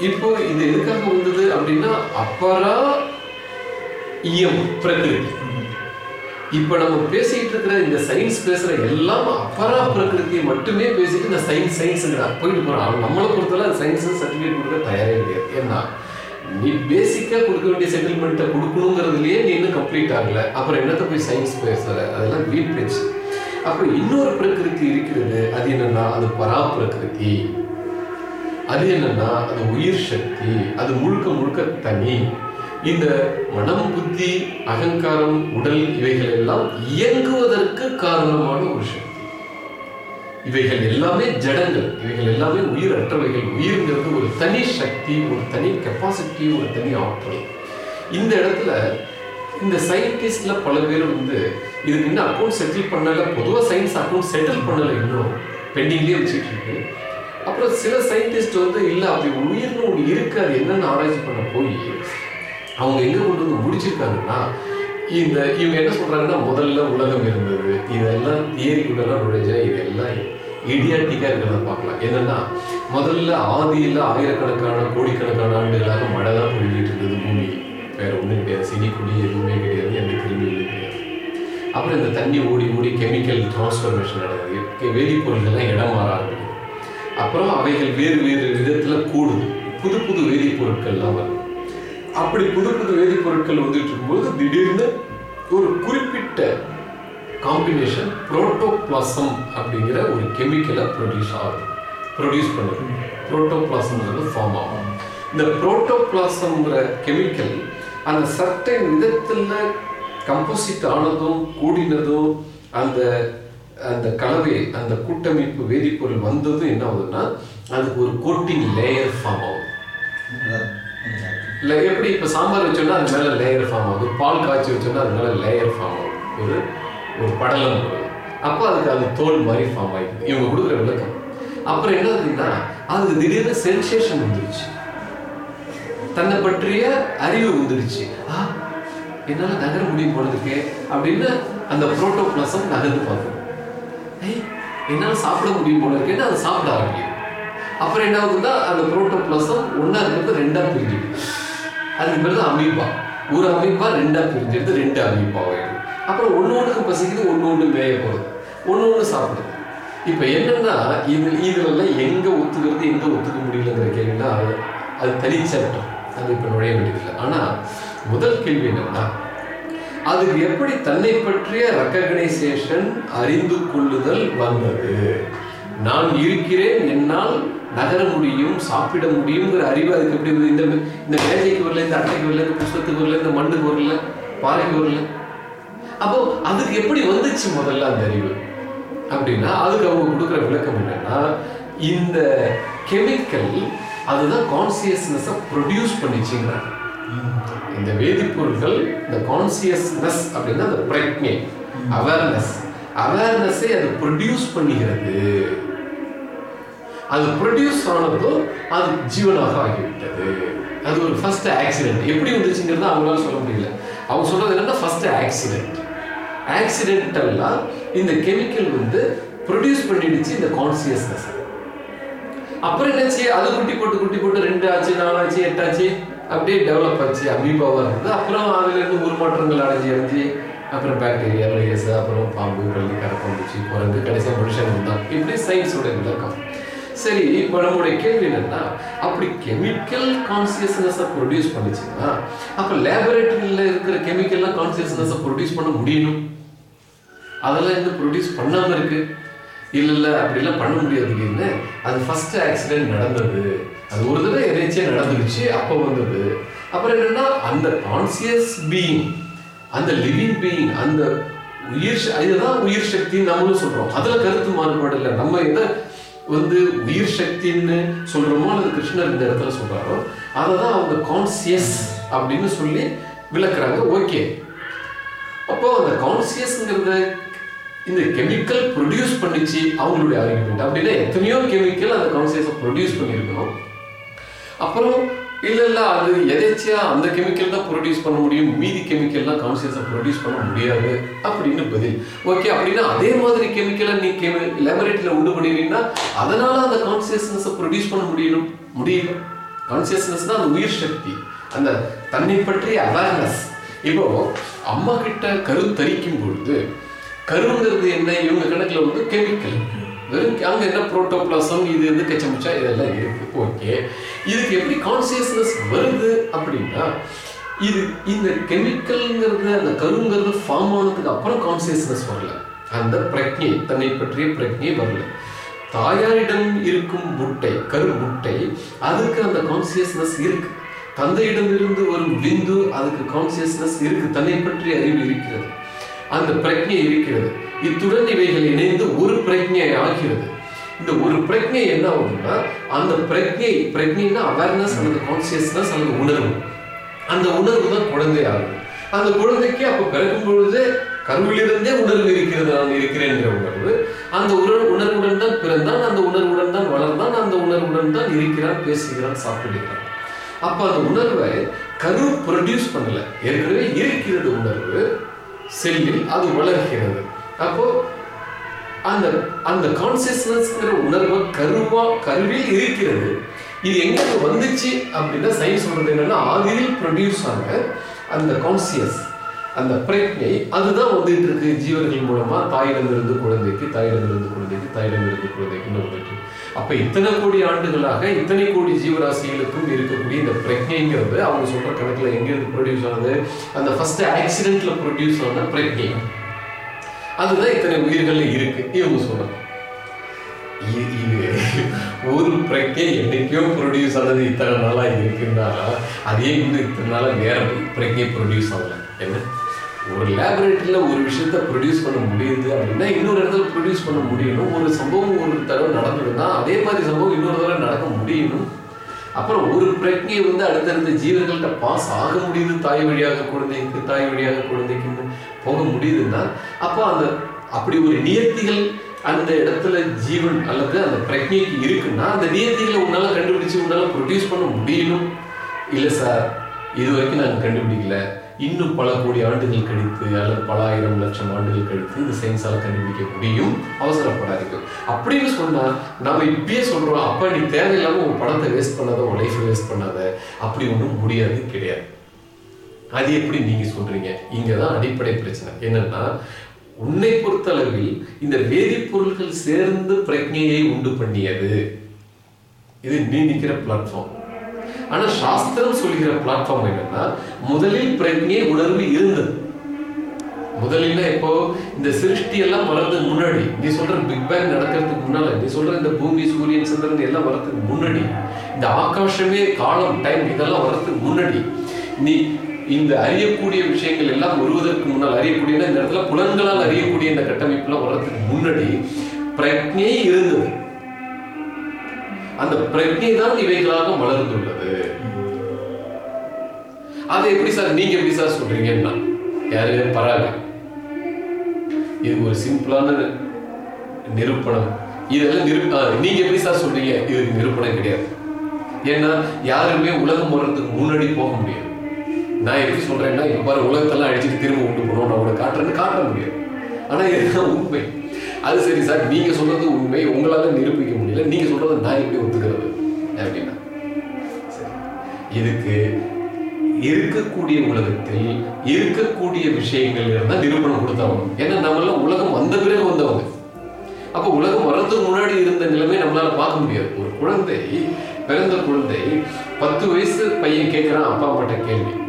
இப்போ இது எதுக்காக வந்தது அப்படின்னா அப்பரா இயம் பிரகிருதி. இப்ப நம்ம பேசிட்டு இருக்கிற இந்த சயின்ஸ் பேசுற எல்லாம் அப்பரா பிரகிருதியை மட்டுமே பேசிட்டு இந்த சயின்ஸ் சயின்ஸ்ங்கிற போயிட்டு போறான். அவன் நம்மளை பொறுத்தவரை சயின்ஸ் சர்டிஃபிகேட் கொடுக்க தயாரே கிடையாது. ஏன்னா நீ பேசிக்கா கொடுக்க வேண்டிய செட்டில்மெண்ட்டை கொடுக்கணுங்கிறதுலயே நீ இன்னும் கம்ப்ளீட் ஆகல. அப்புறம் என்னத்த போய் சயின்ஸ் பேசுற? அதெல்லாம் வீண் பேச்சு. அப்புறம் இன்னொரு பிரகிருதி இருக்கிறது அது என்னன்னா அது பரா பிரகிருதி அது என்னன்னா அது உயிர் சக்தி. அது முழுக்க முழுக்க தனி. இந்த மனம் புத்தி அகங்காரம் உடல் இவைகள் எல்லாம் இயங்குவதற்கு காரணமான ஒரு சக்தி. இவைகள் எல்லாமே ஜடங்கள் இவைகள் எல்லாமே உயிர் அற்றவைகள். உயிர்ங்கிறது ஒரு தனி சக்தி ஒரு தனி கெப்பாசிட்டி ஒரு தனி ஆற்றல். இந்த இடத்துல இந்த சயின்டிஸ்ட்ல பல பேர் வந்து இதுக்கு இன்னும் அக்கௌண்ட் செட்டில் பண்ணல? பொதுவாக சயின்ஸ் அக்கௌண்ட் செட்டில் பண்ணலை இன்னும். பெண்டிங்லேயே வச்சுட்டு இருக்கு. அப்புறம் சில சயின்டிஸ்ட் வந்து இல்லை அப்படி உயிர்னு ஒன்று இருக்கு. அது என்னென்னு ஆராய்ச்சி பண்ண போய் அவங்க எங்க கொண்டு வந்து முடிச்சிருக்காங்கன்னா இந்த இவங்க என்ன சொல்றாங்கன்னா முதல்ல உலகம் இருந்தது. இதெல்லாம் தியரிக்குள்ளெல்லாம் நுழைஞ்ச இதெல்லாம் இடியாட்டிக்கா இருக்கிறத பார்க்கலாம். என்னன்னா முதல்ல ஆதியில் ஆயிரக்கணக்கான கோடிக்கணக்கான ஆண்டுகளாக மழை தான் பொழிஞ்சிட்டு இருந்தது பூமி. வேற ஒன்றும் கிடையாது. சினி கொடி எதுவுமே கிடையாது. எந்த கிருமியும் கிடையாது. அப்புறம் இந்த தண்ணி ஓடி ஓடி கெமிக்கல் டிரான்ஸ்ஃபர்மேஷன் நடந்தது. வேதிப்பொருள்கள்லாம் இடம் மாற ஆரம்பிக்கும் அப்புறம் அவைகள் வேறு வேறு விதத்தில் கூடுது. புது புது வேதிப்பொருட்கள்லாம் வருது. அப்படி புது புது வேதிப்பொருட்கள் வந்துட்டு இருக்கும்போது திடீர்னு ஒரு குறிப்பிட்ட காம்பினேஷன் புரோட்டோபிளாசம் அப்படிங்கிற ஒரு கெமிக்கலை ப்ரொடியூஸ் ஆகுது. ப்ரொடியூஸ் பண்ணுது. புரோட்டோபிளாசம்ங்கிறது ஃபார்ம் ஆகும். இந்த புரோட்டோபிளாசம்ங்கிற கெமிக்கல் அந்த சர்டைன் விதத்தில் கம்போசிட் ஆனதும் கூடினதும் அந்த அந்த கலவை அந்த கூட்டமைப்பு வேதிப்பொருள் வந்ததும் என்ன ஆகுதுன்னா அதுக்கு ஒரு கோட்டிங் லேயர் ஃபார்ம் ஆகும். இல்லை எப்படி இப்போ சாம்பார் வச்சோன்னா அது மேலே லேயர் ஃபார்ம் ஆகுது பால் காய்ச்சி வச்சோன்னா அது மேலே லேயர் ஃபார்ம் ஆகும். ஒரு ஒரு படலம் அப்போ அதுக்கு அது தோல் மாதிரி ஃபார்ம் ஆகிடுது இவங்க கொடுக்குற விளக்கம். அப்புறம் என்ன ஆகுதுன்னா அதுக்கு திடீர்னு சென்சேஷன் வந்துருச்சு. தன்னை பற்றிய அறிவு வந்துருச்சு. ஆ என்னால் நகர முடியும் போனதுக்கு அப்படின்னு அந்த புரோட்டோபிளாசம் நகர்ந்து பார்க்கும் என்னால் சாப்பிட முடியும் போல இருக்கேன்னு அதை சாப்பிட ஆரம்பிக்கும் அப்புறம் என்ன ஆகுதுன்னா அந்த புரோட்டோபிளாசம் ஒன்றா இருக்கிறது ரெண்டாக பிரிஞ்சிடும் அதுக்கு பேர் தான் அமீபா ஒரு அமீபா ரெண்டா பிரிஞ்சிடுது ரெண்டு அமீபா ஆயிடும். அப்புறம் ஒன்று ஒன்றுக்கு பசிக்குது ஒன்று ஒன்று மேய போகிறது ஒன்று ஒன்று சாப்பிடுது இப்போ என்னன்னா இது இதுலலாம் எங்கே ஒத்துக்கிறது எங்கே ஒத்துக்க முடியலங்கிற கேள்வினா அது அது தனிச்சட்டம். அது இப்போ நுழைய வேண்டியதில்லை. ஆனால் முதல் கேள்வி என்னன்னா அதுக்கு எப்படி தன்னை பற்றிய ரெக்கக்னைசேஷன் அறிந்து கொள்ளுதல் வந்தது? நான் இருக்கிறேன் என்னால் நகர முடியும் சாப்பிட முடியுங்கிற அறிவு அதுக்கு எப்படி இருந்தது? இந்த இந்த மேஜைக்கு வரல இந்த அட்டைக்கு வரல இந்த புஷ்பத்துக்கு வரல இந்த மண்ணுக்கு வரல பாறைக்கு வரல. அப்போ அதுக்கு எப்படி வந்துச்சு முதல்ல அந்த அறிவு? அப்படின்னா அதுக்கு அவங்க கொடுக்குற விளக்கம் என்னன்னா இந்த கெமிக்கல் அதுதான் கான்சியஸ்னஸை ப்ரொடியூஸ் பண்ணிச்சுங்கிறாங்க. இந்த வேதிப்பொருட்கள் இந்த கான்சியஸ்னஸ் அப்படின்னா அந்த பிரக்ஞை அவேர்னஸ் அவேர்னஸை அது ப்ரொடியூஸ் பண்ணுகிறது அது ப்ரொடியூஸ் ஆனதோ அது ஜீவனாக ஆகிவிட்டது. அது ஒரு ஃபர்ஸ்ட் ஆக்சிடென்ட் எப்படி வந்துச்சுங்கிறத அவங்களால சொல்ல முடியல. அவங்க சொல்றது என்னன்னா ஃபர்ஸ்ட் ஆக்சிடென்ட் ஆக்சிடென்டல்லாம் இந்த கெமிக்கல் வந்து ப்ரொடியூஸ் பண்ணிடுச்சு இந்த கான்சியஸ்னஸ் அப்புறம் என்னாச்சு? அது குட்டி போட்டு குட்டி போட்டு ரெண்டு ஆச்சு நாலாச்சு எட்டாச்சு அப்படியே டெவலப் ஆச்சு. அமீபாவாக இருந்தது அப்புறம் அதுலேருந்து உருமாற்றங்கள் அடைஞ்சு அடைஞ்சு அப்புறம் பாக்டீரியா வைரஸ் அப்புறம் பாம்பு பள்ளி கரப்பாம்பூச்சி குரங்கு கடைசியாக மனுஷன் வந்தான் இப்படி சயின்ஸோட விளக்கம் சரி இப்போ நம்மளுடைய கேள்வி என்னன்னா அப்படி கெமிக்கல் கான்சியஸ்னஸை ப்ரொடியூஸ் பண்ணுச்சுன்னா அப்போ லேபரேட்டரியில் இருக்கிற கெமிக்கல்லாம் கான்சியஸ்னஸை ப்ரொடியூஸ் பண்ண முடியணும்? அதெல்லாம் இன்னும் ப்ரொடியூஸ் பண்ணாமல் இருக்கு? இல்லை இல்லை அப்படிலாம் பண்ண முடியாது. அது ஃபர்ஸ்ட் ஆக்சிடென்ட் நடந்தது. அது ஒரு தடவை எதேச்சியா நடந்துருச்சு அப்போ வந்தது. அப்புறம் என்னன்னா அந்த கான்சியஸ் பீயிங் அந்த லிவிங் பீயிங் அந்த உயிர் இதுதான் உயிர் சக்தி நம்மளும் சொல்றோம். அதுல கருத்து மாறுபாடு இல்லை. நம்ம எதை வந்து உயிர் சக்தின்னு சொல்றோமோ அல்லது கிருஷ்ணர் இந்த இடத்துல சொல்றாரோ அதை தான் அவங்க கான்சியஸ் அப்படின்னு சொல்லி விளக்குறாங்க. ஓகே அப்போ அந்த கான்சியஸ்ங்கிறத இந்த கெமிக்கல் ப்ரொடியூஸ் பண்ணிச்சு அவங்களுடைய ஆர்குமெண்ட் அப்படின்னா எத்தனையோ கெமிக்கல் அந்த கான்சியஸை ப்ரொடியூஸ் பண்ணியிருக்கணும். அப்புறம் இல்ல இல்ல அது எதேச்சியா அந்த கெமிக்கல் தான் ப்ரொடியூஸ் பண்ண முடியும் மீதி கெமிக்கல்லாம் கான்சியஸை ப்ரொடியூஸ் பண்ண முடியாது அப்படின்னு பதில். ஓகே அப்படின்னா அதே மாதிரி கெமிக்கலை நீ கெமி லேபரேட்டரியில் உண்டு பண்ணிடுறீங்கன்னா அதனால அந்த கான்சியஸ்னஸை ப்ரொடியூஸ் பண்ண முடியணும் முடியல. கான்சியஸ்னஸ் தான் அந்த உயிர் சக்தி அந்த தன்னை பற்றிய அவேர்னஸ் இப்போ அம்மா கிட்ட கரு தரிக்கும் பொழுது கருங்கிறது என்ன? இவங்க கணக்குல வந்து கெமிக்கல் வெறும் அங்க என்ன புரோட்டோபிளாசம் இது வந்து கச்சமுச்சா இதெல்லாம் இருக்கு. ஓகே இதுக்கு எப்படி கான்சியஸ்னஸ் வருது அப்படின்னா இது இந்த கெமிக்கல்ங்கிறது அந்த கருங்கிறது ஃபார்ம் ஆனதுக்கு அப்புறம் கான்சியஸ்னஸ் வரல. அந்த பிரக்ஞை தன்னை பற்றிய பிரக்ஞை வரல. தாயாரிடம் இருக்கும் முட்டை கரு முட்டை அதுக்கு அந்த கான்சியஸ்னஸ் இருக்கு. தந்தையிடம் இருந்து வரும் விந்து அதுக்கு கான்சியஸ்னஸ் இருக்கு. தன்னை பற்றிய அறிவு இருக்கிறது. அந்த பிரக்ஞை இருக்கிறது. இத்துடன் இவைகள் இணைந்து ஒரு பிரஜை ஆகிறது. இந்த ஒரு பிரஜை என்ன ஆகுதுன்னா அந்த பிரஜை பிரஜைனா அவேர்னஸ் அல்லது கான்சியஸ்னஸ் அல்லது உணர்வு. அந்த உணர்வு தான் குழந்தை ஆகும் அந்த குழந்தைக்கு அப்ப பிறக்கும் பொழுதே கருவிலிருந்தே உணர்வு இருக்கிறது நான் இருக்கிறேன் என்ற உணர்வு. அந்த உணர் உணர்வுடன் தான் பிறந்தான் அந்த உணர்வுடன் தான் வளர்ந்தான் அந்த உணர்வுடன் தான் இருக்கிறான் பேசுகிறான் சாப்பிடுகிறான். அப்ப அந்த உணர்வை கரு ப்ரொடியூஸ் பண்ணல. ஏற்கனவே இருக்கிறது உணர்வு செல்லில் அது வளர்கிறது. அப்போ அந்த அந்த கான்சியஸ்னஸ்ங்கிற உணர்வு கருவா கருவில் இருக்கிறது. இது எங்க வந்துச்சு அப்படின்னா சயின்ஸ் சொல்றது என்னன்னா ஆதியில் ப்ரொடியூஸ் ஆன அந்த கான்சியஸ் அந்த பிரக்ஞை அதுதான் வந்துட்டு இருக்கு. ஜீவர்கள் மூலமா தாயிடமிருந்து குழந்தைக்கு தாயிடமிருந்து குழந்தைக்கு தாயிடமிருந்து குழந்தைக்குன்னு வந்துட்டு அப்ப இத்தனை கோடி ஆண்டுகளாக இத்தனை கோடி ஜீவராசிகளுக்கும் இருக்கக்கூடிய இந்த பிரக்ஞைங்கிறது அவங்க சொல்ற கணக்குல எங்கிருந்து ப்ரொடியூஸ் ஆனது? அந்த ஃபர்ஸ்ட் ஆக்சிடென்ட்ல ப்ரொடியூஸ் ஆன பிரக்ஞை அதுதான் இத்தனை உயிர்கள் இருக்கு. இவங்க சொல்றாங்க இது ஒரு பிரக்கே என்னைக்கோ ப்ரொடியூஸ் ஆனது இத்தனை நாளாக இருக்குன்னா அதே வந்து இத்தனை நாளாக வேற பிரக்கே ப்ரொடியூஸ் ஆகல. என்ன? ஒரு லேபரேட்டரியில் ஒரு விஷயத்த ப்ரொடியூஸ் பண்ண முடியுது அப்படின்னா இன்னொரு இடத்துல ப்ரொடியூஸ் பண்ண முடியணும். ஒரு சம்பவம் ஒரு தடவை நடந்ததுன்னா அதே மாதிரி சம்பவம் இன்னொரு தடவை நடக்க முடியணும். அப்புறம் ஒரு பிரக்ஞை வந்து அடுத்தடுத்த ஜீவர்கள்ட்ட பாஸ் ஆக முடியுது. தாய் வழியாக குழந்தைக்கு தாய் வழியாக குழந்தைக்கு. போக முடியுதுன்னா அப்போ அந்த அப்படி ஒரு நியத்திகள் அந்த இடத்துல ஜீவன் அல்லது அந்த பிரக்ஞைக்கு இருக்குன்னா அந்த நியத்திகளை உன்னால கண்டுபிடிச்சு உன்னால ப்ரொடியூஸ் பண்ண முடியணும் இல்லை சார் இது வரைக்கும் நாங்கள் கண்டுபிடிக்கல. இன்னும் பல கோடி ஆண்டுகள் கழித்து அல்லது பல ஆயிரம் லட்சம் ஆண்டுகள் கழித்து இந்த சயின்ஸால் கண்டுபிடிக்க முடியும்? அவசரப்படாதீங்க. அப்படின்னு சொன்னால் நம்ம இப்பயே சொல்கிறோம் அப்போ நீ தேவையில்லாமல் உன் பணத்தை வேஸ்ட் பண்ணாத உன் லைஃப் வேஸ்ட் பண்ணாத. அப்படி ஒன்றும் முடியாது கிடையாது. அது எப்படி நீங்க சொல்றீங்க? இங்கதான் அடிப்படை பிரச்சனை. என்னன்னா உன்னை பொறுத்தளவில் இந்த வேதிப்பொருட்கள் சேர்ந்து பிரஜையை உண்டு பண்ணியது. இது நீ நிற்கிற பிளாட்ஃபார்ம் ஆனா சாஸ்திரம் சொல்கிற பிளாட்ஃபார்ம் என்னன்னா முதலில் பிரக்ஞை உணர்வு இருந்தது. முதலில் இப்போ இந்த சிருஷ்டி எல்லாம் வளர்றதுக்கு முன்னாடி. நீ சொல்ற பிக் பேங் நடக்கிறதுக்கு முன்னால நீ சொல்ற இந்த பூமி சூரியன் சந்திரன் எல்லாம் வர்றதுக்கு முன்னாடி. இந்த ஆகாசமே காலம் டைம் இதெல்லாம் வர்றதுக்கு முன்னாடி. நீ இந்த அறியக்கூடிய விஷயங்கள் எல்லாம் வருவதற்கு முன்னால் அறியக்கூடிய இந்த இடத்துல புலன்களால் அறியக்கூடிய இந்த கட்டமைப்புலாம் வர்றதுக்கு முன்னாடி பிரஜையே இருந்தது. அந்த பிரஜை தான் இவைகளாக மலர்ந்துள்ளது. அதை எப்படி சார் நீங்க எப்படி சார் சொல்றீங்கன்னா யாருமே பராக. இது ஒரு சிம்பிளான நிரூபணம். இதெல்லாம் நிரூ நீங்க எப்படி சார் சொல்றீங்க? இது நிரூபணம் கிடையாது. ஏன்னா யாருமே உலகம் வர்றதுக்கு முன்னாடி போக முடியாது. நான் எப்படி சொல்றேன்னா இப்ப பாரு உலகத்தெல்லாம் அழிச்சிட்டு திரும்ப உண்டு போனோம் நான் உங்களை காட்டுறேன்னு காட்ட முடியாது. ஆனா இதுதான் உண்மை. அது சரி சார் நீங்க சொல்றது உண்மை. உங்களால நிரூபிக்க முடியல. நீங்க சொல்றது நான் எப்படி ஒத்துக்கிறது? அப்படின்னா சரி. இதுக்கு இருக்கக்கூடிய உலகத்தில் இருக்கக்கூடிய விஷயங்கள் இருந்தால் நிரூபணம் கொடுத்தாகணும் ஏன்னா நம்மளாம் உலகம் வந்த பிறகு வந்தவங்க. அப்ப உலகம் வர்றதுக்கு முன்னாடி இருந்த நிலைமை நம்மளால பார்க்க முடியாது. ஒரு குழந்தை பிறந்த குழந்தை பத்து வயசு பையன் கேட்கிறான் அப்பா அம்மாட்ட கேள்வி.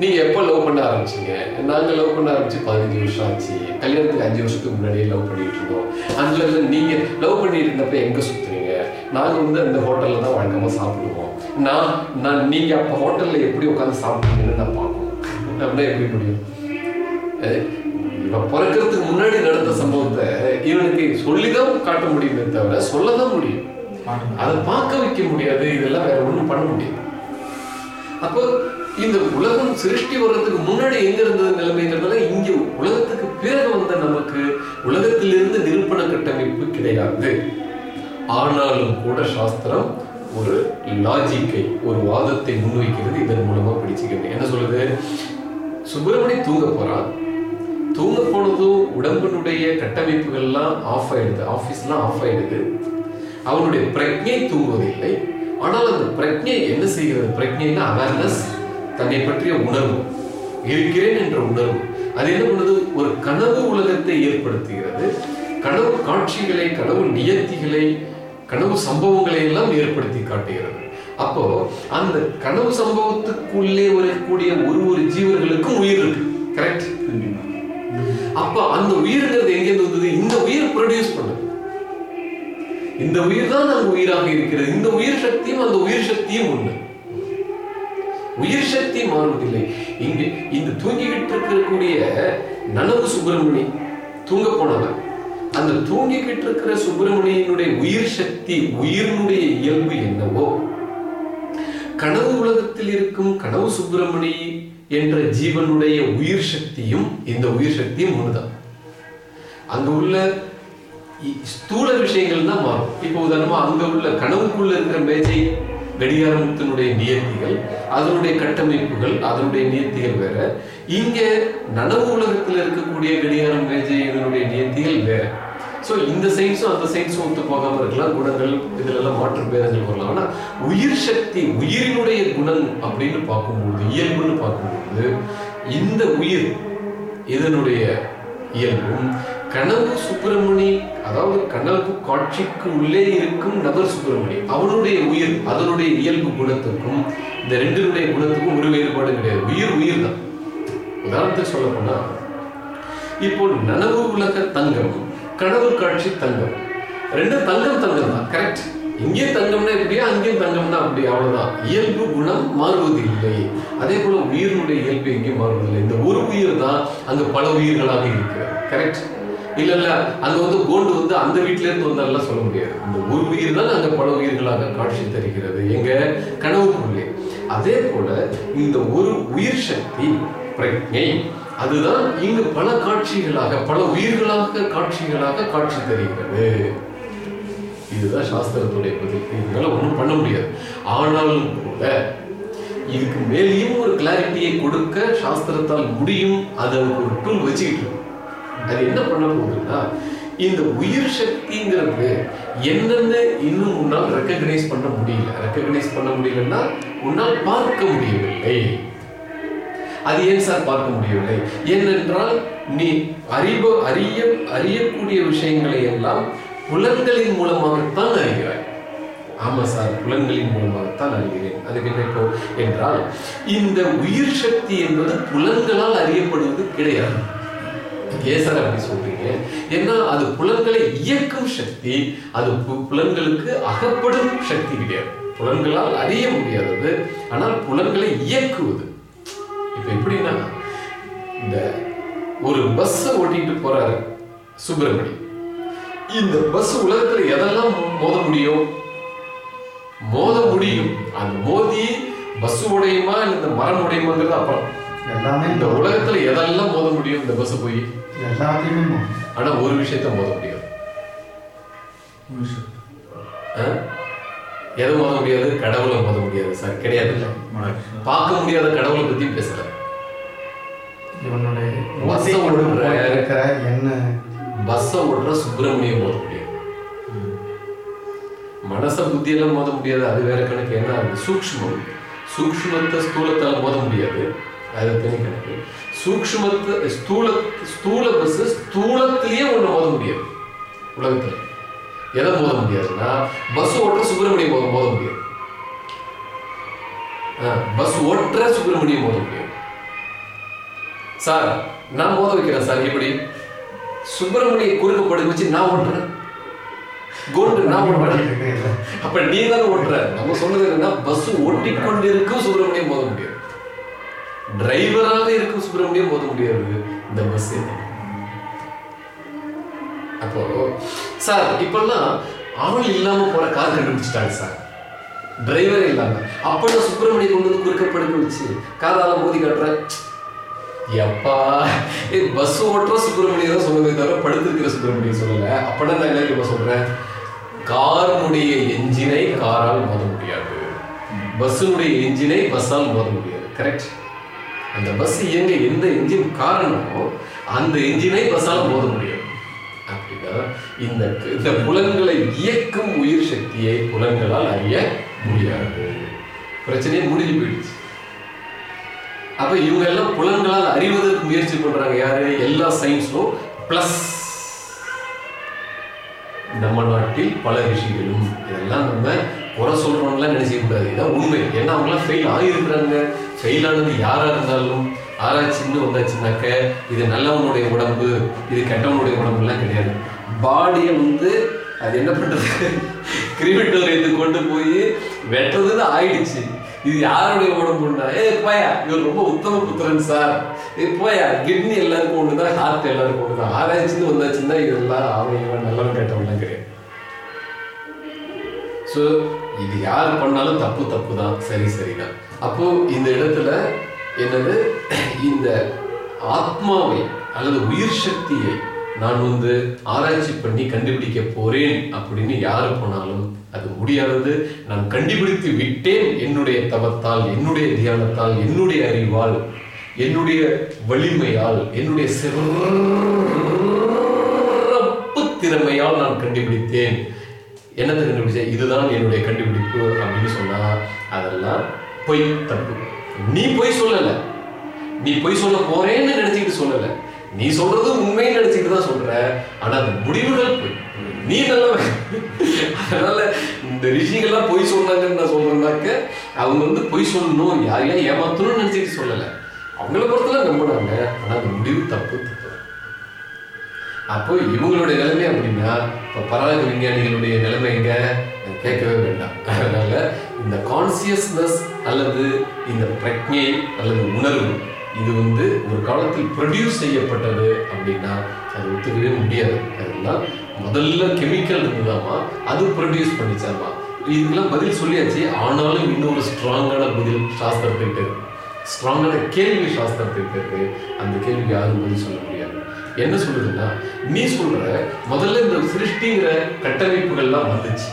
நீங்க எப்ப லவ் பண்ண ஆரம்பிச்சீங்க? நாங்க லவ் பண்ண ஆரம்பிச்சு பதினஞ்சு வருஷம் ஆச்சு. கல்யாணத்துக்கு அஞ்சு வருஷத்துக்கு முன்னாடியே லவ் பண்ணிட்டு இருந்தோம். அஞ்சுல இருந்து நீங்க லவ் பண்ணிட்டு இருந்தப்ப எங்க சுத்துறீங்க? நாங்க வந்து அந்த ஹோட்டல்ல தான் வழக்கமா சாப்பிடுவோம். நான் நான் நீங்க அப்ப ஹோட்டல்ல எப்படி உட்காந்து சாப்பிட்டீங்கன்னு நான் பார்க்கணும் அப்படின்னா எப்படி முடியும்? இவன் பிறக்கிறதுக்கு முன்னாடி நடந்த சம்பவத்தை இவனுக்கு சொல்லிதான் காட்ட முடியுமே தவிர சொல்லதான் முடியும். அதை பார்க்க வைக்க முடியாது. இதெல்லாம் வேற ஒண்ணும் பண்ண முடியாது. அப்போ இந்த உலகம் சிருஷ்டி வர்றதுக்கு முன்னாடி எங்க இருந்தது நிலைமைங்கிறதுல இங்க உலகத்துக்கு பிறகு வந்த நமக்கு உலகத்திலிருந்து நிரூபண கட்டமைப்பு கிடையாது. ஆனாலும் கூட சாஸ்திரம் ஒரு லாஜிக்கை ஒரு வாதத்தை முன்வைக்கிறது இதன் மூலமா பிடிச்சுக்கிறது என்ன சொல்லுது சுப்பிரமணி தூங்க போறான் தூங்க போனதும் உடம்பினுடைய கட்டமைப்புகள்லாம் ஆஃப் ஆயிடுது. ஆஃபீஸ்லாம் ஆஃப் ஆயிடுது. அவனுடைய பிரஜை தூங்குவதில்லை. ஆனால் அந்த பிரஜை என்ன செய்கிறது? பிரஜைன்னா அவேர்னஸ் தன்னை பற்றிய உணர்வு. இருக்கிறேன் என்ற உணர்வு. அது என்ன பண்ணுது? ஒரு கனவு உலகத்தை ஏற்படுத்துகிறது. கனவு காட்சிகளை கனவு நியத்திகளை கனவு சம்பவங்களை எல்லாம் ஏற்படுத்தி காட்டுகிறது. அப்போ அந்த கனவு சம்பவத்துக்குள்ளே வரக்கூடிய ஒரு ஒரு ஜீவர்களுக்கும் உயிர் இருக்கு. கரெக்ட் அப்ப அந்த உயிர்ங்கிறது எங்கேருந்து வந்தது? இந்த உயிர் ப்ரொடியூஸ் பண்ணுது. இந்த உயிர் தான் அந்த உயிராக இருக்கிறது. இந்த உயிர் சக்தியும் அந்த உயிர் சக்தியும் ஒண்ணு உயிர் சக்தி மாறுவதில்லை. இங்கு இந்த தூங்கிக்கிட்டு இருக்கக்கூடிய நனவு சுப்பிரமணி தூங்க போனவன். அந்த தூங்கிக்கிட்டு இருக்கிற சுப்பிரமணியனுடைய உயிர் சக்தி உயிரினுடைய இயல்பு என்னவோ கனவு உலகத்தில் இருக்கும் கனவு சுப்பிரமணி என்ற ஜீவனுடைய உயிர் சக்தியும் இந்த உயிர் சக்தியும் ஒண்ணுதான். அங்க உள்ள ஸ்தூல விஷயங்கள் தான் மாறும். இப்போ உதாரணமா அங்க உள்ள கனவுக்குள்ள இருக்கிற மேஜை கடிகாரத்தினுடைய நியத்திகள் அதனுடைய கட்டமைப்புகள் அதனுடைய நியத்திகள் வேற. இங்கே நனவு உலகத்தில் இருக்கக்கூடிய கடிகாரம் மேஜை இதனுடைய நியத்திகள் வேற. ஸோ இந்த சயின்ஸும் அந்த சயின்ஸும் ஒத்து போகாமல் இருக்கலாம். குணங்கள் இதுல எல்லாம் மாற்று பேதங்கள் வரலாம் ஆனா உயிர் சக்தி உயிரினுடைய குணம் அப்படின்னு பார்க்கும்போது இயல்புன்னு பார்க்கும்போது இந்த உயிர் இதனுடைய இயல்பும் கனவு சுப்பிரமணி அதாவது கனவு காட்சிக்கு உள்ளே இருக்கும் நபர் சுப்பிரமணி. அவனுடைய உயிர் அதனுடைய இயல்பு குணத்துக்கும் இந்த ரெண்டினுடைய குணத்துக்கும் ஒரு வேறுபாடு கிடையாது. உயிர் உயிர் தான் உதாரணத்துக்கு சொல்ல போனா இப்போ நனவு உலக தங்கம் கனவு காட்சி தங்கம். ரெண்டும் தங்கம் தங்கம் தான் கரெக்ட் இங்கே தங்கம்னா இப்படியா அங்கேயும் தங்கம்னா அப்படி அவ்வளவுதான். இயல்பு குணம் மாறுவதில்லை. அதே போல உயிரினுடைய இயல்பு எங்கேயும் மாறுவதில்லை. இந்த ஒரு உயிர் தான் அங்க பல உயிர்களாக இருக்கிறது கரெக்ட் இல்ல இல்ல அது வந்து கோண்டு வந்து அந்த வீட்ல இருந்து வந்தாலாம் சொல்ல முடியாது. இந்த ஒரு உயிர் தான் அந்த பல உயிர்களாக காட்சி தருகிறது. எங்க? கனவுக்குள்ளே. அதே போல இந்த ஒரு உயிர் சக்தி பிரஜை அதுதான் இங்கு பல காட்சிகளாக பல உயிர்களாக காட்சிகளாக காட்சி தருகிறது. இதுதான் சாஸ்திரத்துடைய பதில். இதனால ஒன்றும் ஒண்ணும் பண்ண முடியாது. ஆனாலும் கூட இதுக்கு மேலேயும் ஒரு கிளாரிட்டியை கொடுக்க சாஸ்திரத்தால் முடியும். அதை ஒரு டூல் வச்சுக்கிட்டு அது என்ன பண்ண போகுதுன்னா இந்த உயிர் சக்திங்கிறது என்னன்னு இன்னும் உன்னால் ரெக்கக்னைஸ் பண்ண முடியல. ரெக்கக்னைஸ் பண்ண முடியலன்னா உன்னால் பார்க்க முடியவில்லை. அது ஏன் சார் பார்க்க முடியவில்லை? ஏனென்றால் நீ அறிவு அறிய அறியக்கூடிய விஷயங்களை எல்லாம் புலன்களின் மூலமாகத்தான் அறிகிறாய். ஆமா சார் புலன்களின் மூலமாகத்தான் அறிகிறேன். அது என்ன என்றால் இந்த உயிர் சக்தி என்பது புலன்களால் அறியப்படுவது கிடையாது. கேசர் அப்படி சொல்றீங்க. ஏன்னா அது புலன்களை இயக்கும் சக்தி அது புலன்களுக்கு அகப்படும் சக்தி கிடையாது. புலன்களால் அறிய முடியாதது ஆனால் புலன்களை இயக்குவது. இப்போ எப்படின்னா இந்த ஒரு பஸ் ஓட்டிட்டு போறாரு சுப்பிரமணி. இந்த பஸ் உலகத்துல எதெல்லாம் மோத முடியும்? மோத முடியும். அந்த மோதி பஸ் உடையுமா இந்த மரம் உடையுமாங்கிறது அப்புறம் எல்லாமே இந்த உலகத்துல எதெல்லாம் மோத முடியும் இந்த பஸ் போய்? எல்லாத்தையுமே ஆனா ஒரு விஷயத்த மோத முடியாது? எதை மோத முடியாது கடவுளை மோத முடியாது சார் கிடையாது. பார்க்க முடியாத கடவுளை பத்தியும் பேசல இவனுடைய விடுற- இருக்கிற என்ன? பஸ்ஸை ஓட்டுற சுப்பிரமணியம் மோத முடியாது. மனச புத்தியெல்லாம் மோத முடியாது அது வேற கணக்கு. என்ன? அது சூக்ஷ்மம். சூக்ஷ்மத்தை ஸ்தூலத்தால மோத முடியாது. அது தனி கணக்கு சூக்ஷ்மத்தை ஸ்தூல ஸ்தூல பஸ் ஸ்தூலத்திலேயே ஒண்ணு மோத முடியாது. உலகத்துல. எதை மோத முடியாதுன்னா பஸ் ஓட்டுற சுப்பிரமணியம் மோத மோத முடியாது. பஸ் ஓட்டுற சுப்பிரமணியம் மோத முடியாது. சார் நான் மோத வைக்கிறேன் சார் எப்படி? சுப்பிரமணிய குறுக்க படுக்க வச்சு நான் ஓட்டுறேன். கோல்டு நான் ஓட்டுறேன்? அப்ப நீ தானே ஓட்டுற. நம்ம சொன்னது என்னன்னா பஸ் ஓட்டி கொண்டு இருக்கும் சுப்பிரமணியம் மோத முடியாது. டிரைவராக இருக்கும் சுப்பிரமணியம் மோத முடியாது. இந்த பஸ் அப்போ சார் இப்பெல்லாம் ஆள் இல்லாம போற கார் கண்டுபிடிச்சிட்டாங்க சார் டிரைவரே இல்லாம. அப்ப நான் சுப்பிரமணியம் கொண்டு வந்து குறுக்க படுக்க காரால மோதி காட்டுறேன் எப்பா ஏய் பஸ் ஓட்டுற சுப்பிரமணியம் தான் சொன்னதே தவிர படுத்திருக்கிற சுப்பிரமணியம் சொல்லல. அப்பனா நான் என்ன சொல்றேன்? காரினுடைய என்ஜினை காரால் மோத முடியாது. பஸ்ஸினுடைய என்ஜினை பஸ்ஸால் மோத முடியாது. கரெக்ட் அந்த பஸ் இயங்க எந்த இன்ஜின் காரணமோ அந்த இன்ஜினை பஸ்ஸால் போத முடியாது அப்படின்னா இந்த இந்த புலன்களை இயக்கும் உயிர் சக்தியை புலன்களால் அறிய முடியாது. பிரச்சனையே முடிஞ்சு போயிடுச்சு. அப்ப இவங்க எல்லாம் புலன்களால் அறிவதற்கு முயற்சி பண்றாங்க யாரு? எல்லா சயின்ஸும் பிளஸ் நம்ம நாட்டில் பல விஷயங்களும். இதெல்லாம் நம்ம குறை சொல்றோம்லாம் நினைச்சிக்க கூடாது. இதான் உண்மை. ஏன்னா அவங்களாம் ஃபெயில் ஆகியிருக்கிறாங்க. ஃபெயில் யாராக யாரா இருந்தாலும் ஆராய்ச்சின்னு வந்தாச்சுனாக்க இது நல்லவனுடைய உடம்பு இது கெட்டவனுடைய உடம்புலாம் கிடையாது. பாடியை வந்து அது என்ன பண்றது? கிரிமிட்டோரியத்துக்கு கொண்டு போய் வெட்டுறதுன்னு ஆயிடுச்சு. இது யாருடைய உடம்புன்னா ஏ போயா இவர் ரொம்ப உத்தம புத்திரன் சார். ஏ போயா கிட்னி எல்லாருக்கும் ஒண்ணுதான் ஹார்ட் எல்லாருக்கும் ஒண்ணுதான். ஆராய்ச்சின்னு வந்தாச்சுன்னா இதெல்லாம் அவன் இவன் நல்லவன் கெட்டவன்லாம் கிடையாது. ஸோ இது யார் பண்ணாலும் தப்பு தப்பு தான் சரி சரிதான். அப்போ இந்த இடத்துல என்னது இந்த ஆத்மாவை அல்லது உயிர் சக்தியை நான் வந்து ஆராய்ச்சி பண்ணி கண்டுபிடிக்க போறேன் அப்படின்னு யாரு போனாலும் அது முடியாதது. நான் கண்டுபிடித்து விட்டேன் என்னுடைய தவத்தால் என்னுடைய தியானத்தால் என்னுடைய அறிவால் என்னுடைய வலிமையால் என்னுடைய சிறப்பு திறமையால் நான் கண்டுபிடித்தேன். என்னது கண்டுபிடிச்சேன் இதுதான் என்னுடைய கண்டுபிடிப்பு அப்படின்னு சொன்னால் அதெல்லாம் பொய் தப்பு. நீ பொய் சொல்லலை. நீ பொய் சொல்ல போறேன்னு நினைச்சுக்கிட்டு சொல்லல. நீ சொல்றது உண்மைன்னு நினைச்சுக்கிட்டு தான் சொல்ற. ஆனா அந்த முடிவுகள் பொய். நீ நல்லவன் அதனால இந்த ரிஷிகள்லாம் பொய் சொன்னாங்கன்னு நான் சொல்றேன்னாக்க அவங்க வந்து பொய் சொல்லணும் யாரையா ஏமாத்தணும்னு நினைச்சிட்டு சொல்லல. அவங்கள பொறுத்தல நம்பினாங்க ஆனா அந்த முடிவு தப்பு தப்பு. அப்போ இவங்களுடைய நிலைமை அப்படின்னா இப்போ பரவாயில்ல விஞ்ஞானிகளுடைய நிலைமை எங்க? கேட்கவே வேண்டாம். அதனால இந்த கான்சியஸ்னஸ் அல்லது இந்த பிரக்ஞை அல்லது உணர்வு இது வந்து ஒரு காலத்தில் ப்ரொடியூஸ் செய்யப்பட்டது அப்படின்னா அது ஒத்துக்கவே முடியாது. அதெல்லாம் முதல்ல கெமிக்கல் இருந்ததாமா அது ப்ரொடியூஸ் பண்ணிச்சாமா இதுக்கெல்லாம் பதில் சொல்லியாச்சு. ஆனாலும் இன்னொரு ஸ்ட்ராங்கான பதில் சாஸ்திரத்துக்கிட்ட இருக்கு. ஸ்ட்ராங்கான கேள்வி சாஸ்திரத்துக்கிட்ட இருக்கு. அந்த கேள்வி யாரும் பதில் சொல்ல முடியாது. என்ன சொல்லுதுன்னா நீ சொல்ற முதல்ல இந்த சிருஷ்டிங்கிற கட்டமைப்புகள்லாம் வந்துச்சு.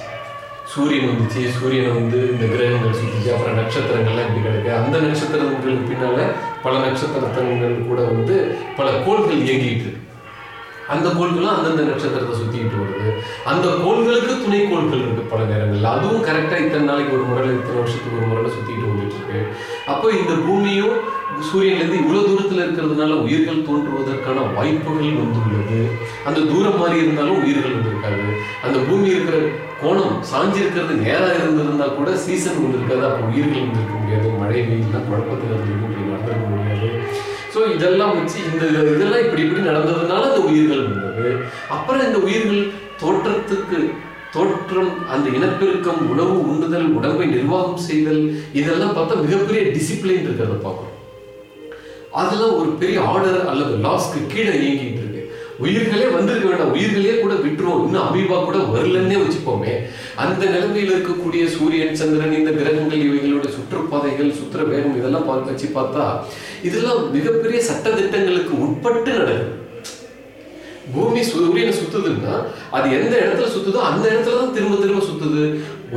சூரியன் வந்துச்சு சூரியனை வந்து இந்த கிரகங்கள் சுற்றிச்சு அப்புறம் நட்சத்திரங்கள்லாம் இப்படி கிடக்கு. அந்த நட்சத்திரங்களுக்கு பின்னால பல நட்சத்திரங்கள் கூட வந்து பல கோள்கள் இயங்கிட்டு. அந்த கோள்களும் அந்தந்த நட்சத்திரத்தை சுற்றிக்கிட்டு வருது. அந்த கோள்களுக்கு துணை கோள்கள் இருக்கு பல நேரங்கள்ல. அதுவும் கரெக்டா இத்தனை நாளைக்கு ஒரு முறையில் இத்தனை வருஷத்துக்கு ஒரு முறை சுத்திட்டு வந்துட்டு இருக்கு. அப்போ இந்த பூமியும் சூரியன்லேருந்து இவ்வளோ தூரத்தில் இருக்கிறதுனால உயிர்கள் தோன்றுவதற்கான வாய்ப்புகள் வந்துள்ளது. அந்த தூரம் மாதிரி இருந்தாலும் உயிர்கள் வந்திருக்காது. அந்த பூமி இருக்கிற கோணம் சாஞ்சி இருக்கிறது நேராக இருந்திருந்தா கூட சீசன் வந்து இருக்காது அப்போ உயிர்கள் வந்திருக்க முடியாது. மழை வெயில்லாம் குழப்பத்தில் இருந்திருக்கும். இப்படி நடந்திருக்க முடியாது. ஸோ இதெல்லாம் வச்சு இந்த இதெல்லாம் இப்படி இப்படி நடந்ததுனால அந்த உயிர்கள் வந்தது. அப்புறம் இந்த உயிர்கள் தோற்றத்துக்கு தோற்றம் அந்த இனப்பெருக்கம் உணவு உண்ணுதல் உடம்பை நிர்வாகம் செய்தல் இதெல்லாம் பார்த்தா மிகப்பெரிய டிசிப்ளின் இருக்கிறத பார்க்குறோம். அதெல்லாம் ஒரு பெரிய ஆர்டர் அல்லது லாஸ்க்கு கீழே இயங்கிட்டு இருக்கு. உயிர்களே வந்திருக்க வேண்டாம். உயிர்களே கூட விட்டுருவோம். இன்னும் அமீபா கூட வரலன்னே வச்சுப்போமே. அந்த நிலைமையில் இருக்கக்கூடிய சூரியன் சந்திரன் இந்த கிரகங்கள் இவைகளோட சுற்றுப்பாதைகள் சுற்றுற வேகம் இதெல்லாம் பார்த்து வச்சு பார்த்தா இதெல்லாம் மிகப்பெரிய சட்ட திட்டங்களுக்கு உட்பட்டு நடக்குது. பூமி சூரியனை சுத்துதுன்னா அது எந்த இடத்துல சுத்துதோ அந்த இடத்துல தான் திரும்ப திரும்ப சுத்துது.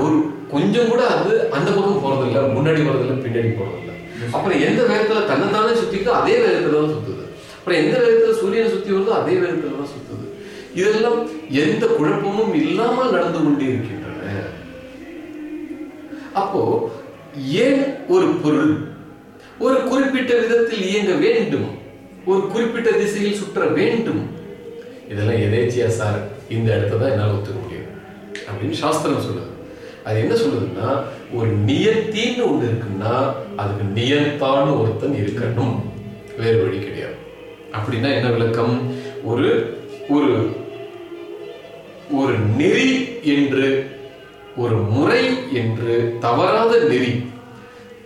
ஒரு கொஞ்சம் கூட அது அந்த பக்கம் போறதில்லை. முன்னாடி போறதில்ல பின்னாடி போறதில்லை. அப்புறம் எந்த வேகத்துல தன்னைத்தானே சுத்திக்கோ அதே வேகத்துலதான் சுத்துது. அப்புறம் எந்த வேகத்துல சூரியனை சுத்தி வருதோ அதே வேகத்துலதான் சுத்துது. இதெல்லாம் எந்த குழப்பமும் இல்லாமல் நடந்து கொண்டே இருக்கின்றன. அப்போ ஏன் ஒரு பொருள் ஒரு குறிப்பிட்ட விதத்தில் இயங்க வேண்டும்? ஒரு குறிப்பிட்ட திசையில் சுற்ற வேண்டும்? இதெல்லாம் எதேச்சியா சார் இந்த இடத்த தான் என்னால் ஒத்துக்க முடியும். அப்படின்னு சாஸ்திரம் சொல்லுது. அது என்ன சொல்லுதுன்னா ஒரு நியத்தின்னு ஒண்ணு இருக்குன்னா அதுக்கு நியத்தான்னு ஒருத்தன் இருக்கணும். வேறு வழி கிடையாது. அப்படின்னா என்ன விளக்கம்? ஒரு ஒரு ஒரு நெறி என்று ஒரு முறை என்று தவறாத நெறி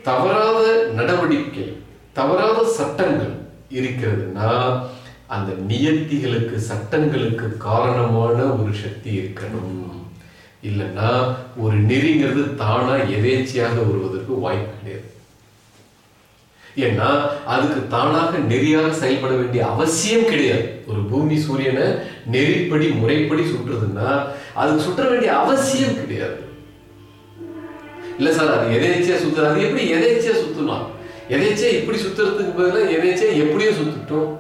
தவறாத நடவடிக்கை தவறாத சட்டங்கள் இருக்கிறதுனா அந்த நியத்திகளுக்கு சட்டங்களுக்கு காரணமான ஒரு சக்தி இருக்கணும். இல்லைன்னா ஒரு நெறிங்கிறது தானா எதேச்சியாக வருவதற்கு வாய்ப்பு கிடையாது. ஏன்னா அதுக்கு தானாக நெறியாக செயல்பட வேண்டிய அவசியம் கிடையாது. ஒரு பூமி சூரியனை நெறிப்படி முறைப்படி சுற்றுறதுன்னா அதுக்கு சுற்ற வேண்டிய அவசியம் கிடையாது. இல்ல சார் அது எதேச்சியா சுத்துறது அது எப்படி எதேச்சியா சுத்தலாம்? எதேச்சியா இப்படி சுத்துறதுக்கு பதிலாக எதேச்சியா எப்படியோ சுத்துட்டோம்.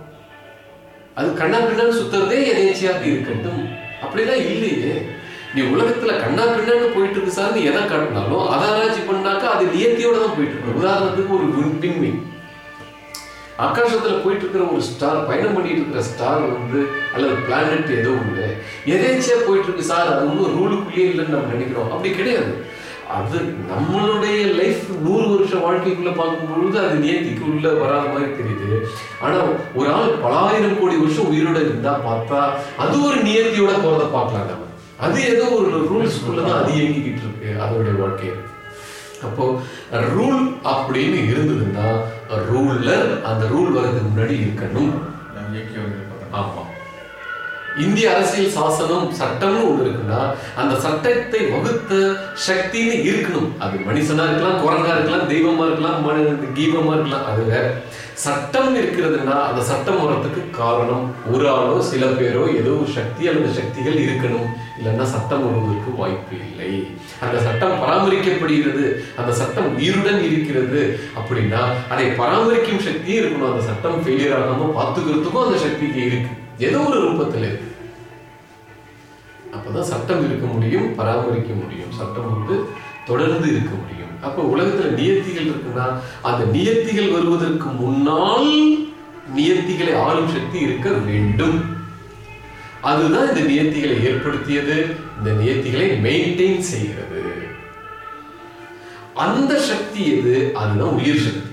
அது கண்ணா பின்னான்னு சுத்துறதே எதேச்சியாக இருக்கட்டும். அப்படிலாம் இல்லையே. நீ உலகத்துல கண்ணா பின்னான்னு போயிட்டு இருக்கு சார் நீ எதை காட்டினாலும் அதை ஆராய்ச்சி பண்ணாக்கா அது நியத்தியோட தான் போயிட்டு இருக்கு உதாரணத்துக்கு ஒரு விண்மீன் ஆகாசத்துல போயிட்டு இருக்கிற ஒரு ஸ்டார் பயணம் பண்ணிட்டு இருக்கிற ஸ்டார் வந்து அல்லது பிளானட் ஏதோ இல்லை எதேச்சியா போயிட்டு இருக்கு சார் அது ஒன்றும் ரூலுக்குள்ளேயே இல்லைன்னு நம்ம நினைக்கிறோம். அப்படி கிடையாது. அது நம்மளுடைய லைஃப் நூறு வருஷம் வாழ்க்கைக்குள்ள பார்க்கும் பொழுது அது நியத்திக்கு உள்ள வராத மாதிரி தெரியுது. ஆனா ஒரு ஆள் பல ஆயிரம் கோடி வருஷம் உயிரோட இருந்தா பார்த்தா அது ஒரு நியத்தியோட போறதை பார்க்கலாம் நம்ம. அது ஏதோ ஒரு ரூல்ஸ்குள்ள தான் அது இயங்கிக்கிட்டு இருக்கு அதோடைய வாழ்க்கை. அப்போ ரூல் அப்படின்னு இருந்ததுன்னா ரூலர் அந்த ரூல் வரதுக்கு முன்னாடி இருக்கணும். ஆமா. இந்திய அரசியல் சாசனம் சட்டம்னு ஒண்ணு இருக்குன்னா அந்த சட்டத்தை வகுத்த சக்தின்னு இருக்கணும். அது மனுஷனா இருக்கலாம் குரங்கா இருக்கலாம் தெய்வமா இருக்கலாம் கீபமா இருக்கலாம் அது சட்டம் இருக்கிறதுனா அந்த சட்டம் வரத்துக்கு காரணம் ஒரு ஆளோ சில பேரோ ஏதோ ஒரு சக்தி அல்லது சக்திகள் இருக்கணும். இல்லைன்னா சட்டம் வருவதற்கு வாய்ப்பு இல்லை. அந்த சட்டம் பராமரிக்கப்படுகிறது. அந்த சட்டம் உயிருடன் இருக்கிறது. அப்படின்னா அதை பராமரிக்கும் சக்தியும் இருக்கணும். அந்த சட்டம் ஃபெயிலியர் ஆகாம பார்த்துக்கிறதுக்கும் அந்த சக்திக்கு இருக்கு. ஏதோ ஒரு ரூபத்தில் இருக்கு. அப்பதான் சட்டம் இருக்க முடியும் பராமரிக்க முடியும். சட்டம் வந்து தொடர்ந்து இருக்க முடியும். அப்ப உலகத்துல நியத்திகள் இருக்குன்னா அந்த நியத்திகள் வருவதற்கு முன்னால் நியத்திகளை ஆளும் சக்தி இருக்க வேண்டும். அதுதான் இந்த நியத்திகளை ஏற்படுத்தியது இந்த நியத்திகளை மெயின்டைன் செய்கிறது. அந்த சக்தி எது? அதுதான் உயிர் சக்தி.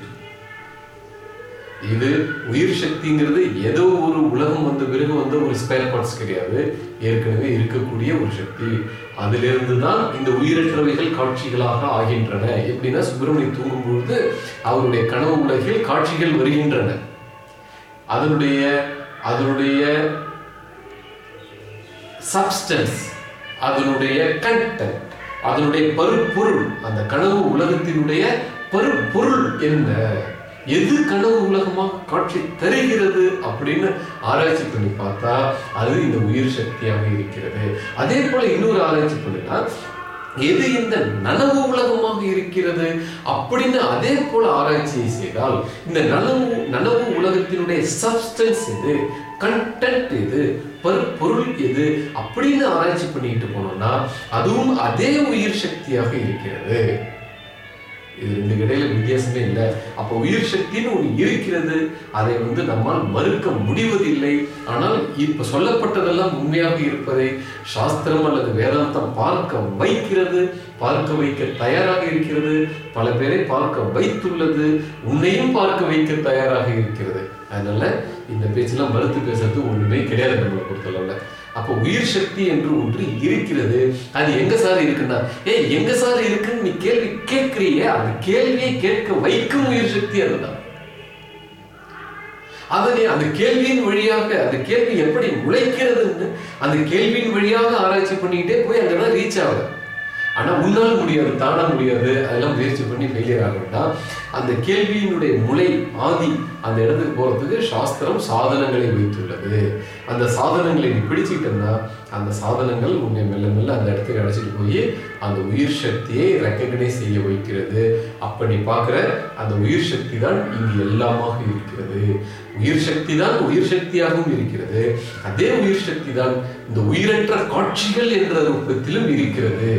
இது உயிர் சக்திங்கிறது ஏதோ ஒரு உலகம் வந்த பிறகு வந்து ஒரு ஸ்பேர் பார்ட்ஸ் கிடையாது. ஏற்கனவே இருக்கக்கூடிய ஒரு சக்தி. அதிலிருந்து தான் இந்த உயிரற்றவைகள் காட்சிகளாக ஆகின்றன. எப்படின்னா சுப்பிரமணியம் தூங்கும்பொழுது அவருடைய கனவு உலகில் காட்சிகள் வருகின்றன. அதனுடைய அதனுடைய சப்ஸ்டன்ஸ் அதனுடைய கண்டென்ட் அதனுடைய பருப்பொருள் அந்த கனவு உலகத்தினுடைய பருப்பொருள் என்ன? எது கனவு உலகமாக காட்சி தருகிறது அப்படின்னு ஆராய்ச்சி பண்ணி பார்த்தா அது இந்த உயிர் சக்தியாக இருக்கிறது. அதே போல இன்னொரு ஆராய்ச்சி பண்ணினா எது இந்த நனவு உலகமாக இருக்கிறது அப்படின்னு அதே போல ஆராய்ச்சியை செய்தால் இந்த நனவு நனவு உலகத்தினுடைய சப்ஸ்டன்ஸ் எது கண்டென்ட் எது பொருள் எது அப்படின்னு ஆராய்ச்சி பண்ணிட்டு போனோம்னா அதுவும் அதே உயிர் சக்தியாக இருக்கிறது. இது ரெண்டு இடையில வித்தியாசமே இல்லை. அப்ப உயிர் சக்தின்னு ஒண்ணு இருக்கிறது அதை வந்து நம்மால் மறுக்க முடிவதில்லை. ஆனால் இப்ப சொல்லப்பட்டதெல்லாம் உண்மையாக இருப்பதை சாஸ்திரம் அல்லது வேதாந்தம் பார்க்க வைக்கிறது பார்க்க வைக்க தயாராக இருக்கிறது. பல பேரை பார்க்க வைத்துள்ளது உன்னையும் பார்க்க வைக்க தயாராக இருக்கிறது. அதனால இந்த பேச்செல்லாம் மறுத்து பேசுறது ஒண்ணுமே கிடையாது நம்மளை பொறுத்தளவுல. அப்போ உயிர் சக்தி என்று ஒன்று இருக்கிறது. அது எங்க சார் இருக்குன்னா ஏ எங்க சார் இருக்குன்னு நீ கேள்வி கேட்கிறியே அந்த கேள்வியை கேட்க வைக்கும் உயிர் சக்தி அதுதான். அதனை அந்த கேள்வியின் வழியாக அந்த கேள்வி எப்படி உழைக்கிறதுன்னு அந்த கேள்வியின் வழியாக ஆராய்ச்சி பண்ணிக்கிட்டே போய் அங்கதான் ரீச் ஆகுது ஆனா உன்னால் முடியாது தானா முடியாது அதெல்லாம் முயற்சி பண்ணி ஃபெயிலியர் ஆகணும்னா அந்த கேள்வியினுடைய முளை ஆதி அந்த இடத்துக்கு போறதுக்கு சாஸ்திரம் சாதனங்களை வைத்துள்ளது. அந்த சாதனங்களை நீ பிடிச்சிக்கிட்டோம்னா அந்த சாதனங்கள் உன்னை மெல்ல மெல்ல அந்த இடத்துக்கு அழைச்சிட்டு போய் அந்த உயிர் சக்தியை ரெக்கக்னைஸ் செய்ய வைக்கிறது. அப்படி நீ பார்க்குற அந்த உயிர் சக்தி தான் இங்கு எல்லாமாக இருக்கிறது. உயிர் சக்தி தான் உயிர் சக்தியாகவும் இருக்கிறது. அதே உயிர் சக்தி தான் இந்த உயிரற்ற காட்சிகள் என்ற ரூபத்திலும் இருக்கிறது.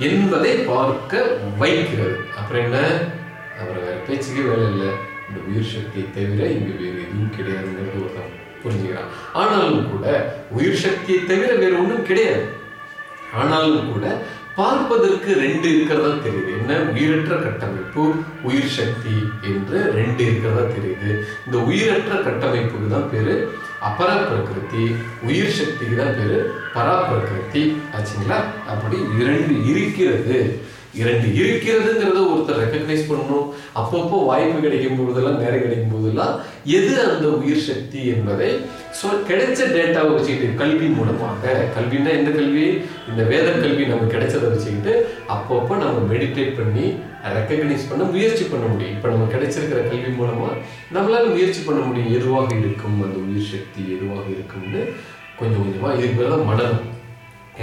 என்பதை பார்க்க வைக்கிறது. அப்புறம் என்ன? அப்புறம் வேற பேச்சுக்கே வேலை இல்லை. இந்த உயிர் சக்தியை தவிர இங்கு வேறு எதுவும் கிடையாதுங்கிறது ஒருத்தன் புரிஞ்சுக்கிறான். ஆனாலும் கூட உயிர் சக்தியை தவிர வேறு ஒன்றும் கிடையாது. ஆனாலும் கூட பார்ப்பதற்கு ரெண்டு இருக்கிறதா தெரியுது. என்ன? உயிரற்ற கட்டமைப்பு உயிர் சக்தி என்று ரெண்டு இருக்கிறதா தெரியுது. இந்த உயிரற்ற கட்டமைப்புக்கு தான் பேரு அபரா பிரகிருதி உயிர் சக்திக்கு தான் பேரு பரா பிரகிருதி ஆச்சுங்களா? அப்படி இரண்டு இருக்கிறது. இரண்டு இருக்கிறதுங்கிறத ஒருத்தர் ரெக்கக்னைஸ் பண்ணணும். அப்பப்போ வாய்ப்பு கிடைக்கும் போதெல்லாம் நேரம் கிடைக்கும் போதெல்லாம் எது அந்த உயிர் சக்தி என்பதை ஸோ கிடைச்ச டேட்டாவை வச்சுக்கிட்டு கல்வி மூலமாக. கல்வின்னா எந்த கல்வி? இந்த வேத கல்வி நமக்கு கிடைச்சதை வச்சுக்கிட்டு அப்பப்போ நம்ம மெடிடேட் பண்ணி ரெக்கக்னைஸ் பண்ண முயற்சி பண்ண முடியும். இப்போ நம்ம கிடைச்சிருக்கிற கல்வி மூலமா நம்மளால முயற்சி பண்ண முடியும். எதுவாக இருக்கும் அந்த உயிர் சக்தி? எதுவாக இருக்கும்னு கொஞ்சம் கொஞ்சமாக இதுக்கு மேல தான்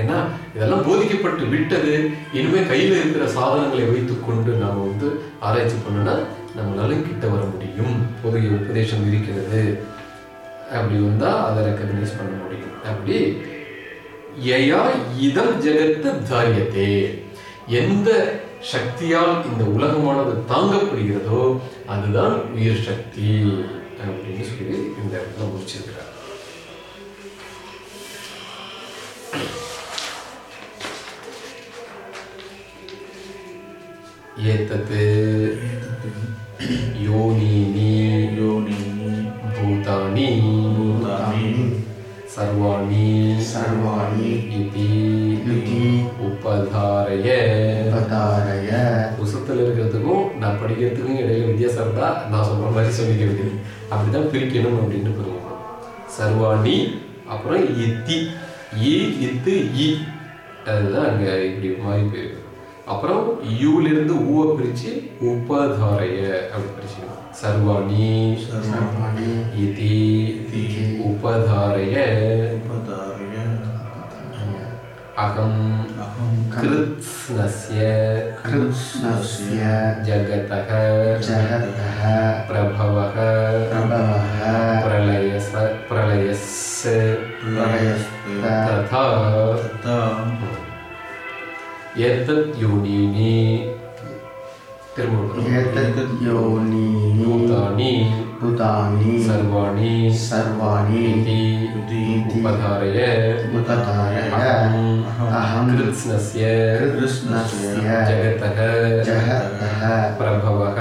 ஏன்னா இதெல்லாம் போதிக்கப்பட்டு விட்டது. இனிமே கையில இருக்கிற சாதனங்களை வைத்துக்கொண்டு நாம வந்து ஆராய்ச்சி பண்ணுனா நம்மளால கிட்ட வர முடியும். புதிய உபதேசம் இருக்கிறது. அப்படி வந்தா அதை ரெக்கக்னைஸ் பண்ண முடியும். அப்படி யயா இதம் ஜெகத்து தாரியத்தே எந்த சக்தியால் இந்த உலகமானது தாங்கப்படுகிறதோ அதுதான் உயிர் சக்தி. அப்படின்னு சொல்லி இந்த இடத்துல முடிச்சிருக்கிறார். ஏத்தத் யோனீனி योनिनि பூதானி भूतानि சர்வாணி सर्वाणि இதி इति உபதாரய उपधारय புசத்தில் இருக்கிறதுக்கும் நான் படிக்கிறதுக்கும் இடையில வித்தியாசம் தான் நான் சொல்ற மாதிரி சொல்லிக்க வேண்டியது அப்படிதான் பிரிக்கணும் அப்படின்னு புரிஞ்சுக்கணும் சர்வாணி அப்புறம் இத்தி இ இத்து இ அதுதான் அங்க இப்படி மாறி போயிருக்கு அப்புறம் யூலிருந்து ஊவை பிரிச்சு உபதாரய அப்படி பிரிச்சுக்கணும் சர்வாணி सर्वाणि இதி உபதாரய उपधारय அகம் अहं கிருத்ஸ்னஸ்ய कृष्णस्य जगतः जगतः प्रभवः प्रभवः प्रलयस प्रलयस्य प्रलयस्त तथा ஏத்தத் யோனினி திருமணம் ஏத்தத் யோனினி பூதானி பூதானி சர்வாணி சர்வாணி இதி இதி உபதாரய உபதாரய அகம் அகம் கிருத்ஸ்னஸ்ய கிருத்ஸ்னஸ்ய ஜகதः ஜகதः பிரபவः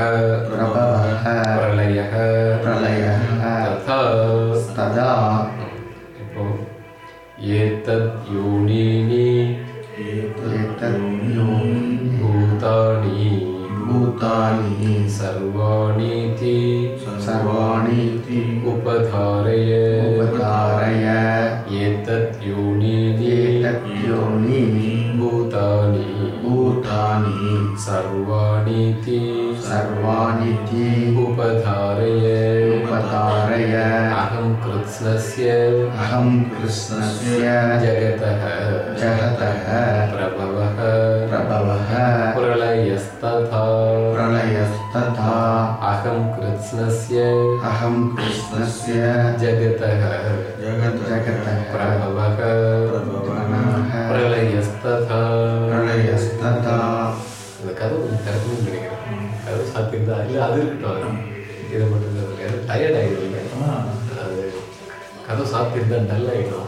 பிரபவः பிரளயः பிரளயः ததா ததா एतद्यो भूतानि भूतानि सर्वाणीति सर्वाणीति उपधारय। उपधारय। एतद्योनीति एतद्योनि भूतानि भूतानि सर्वाणीति सर्वाणीति उपधारय। उपधारय। अहं कृत्स्नस्य। अहं कृष्णस्य जगतः। जगतः பிரபவः प्रभवः प्रलयस्तथा प्रलयस्तथा अहं कृत्स्नस्य अहं कृष्णस्य जगतः जगतः प्रभवः प्रभवः प्रलयस्तथा प्रलयस्तथा இந்த கதை கொஞ்சம் திறக்கணும்னு நினைக்கிறேன் கதை சாத்திருந்தா இல்லை அது இருக்கட்டும் அது. இதை மட்டும் தான் அது டயர்ட் ஆகிடும் இல்லை அது கதை சாத்திருந்தா டல் ஆகிடும்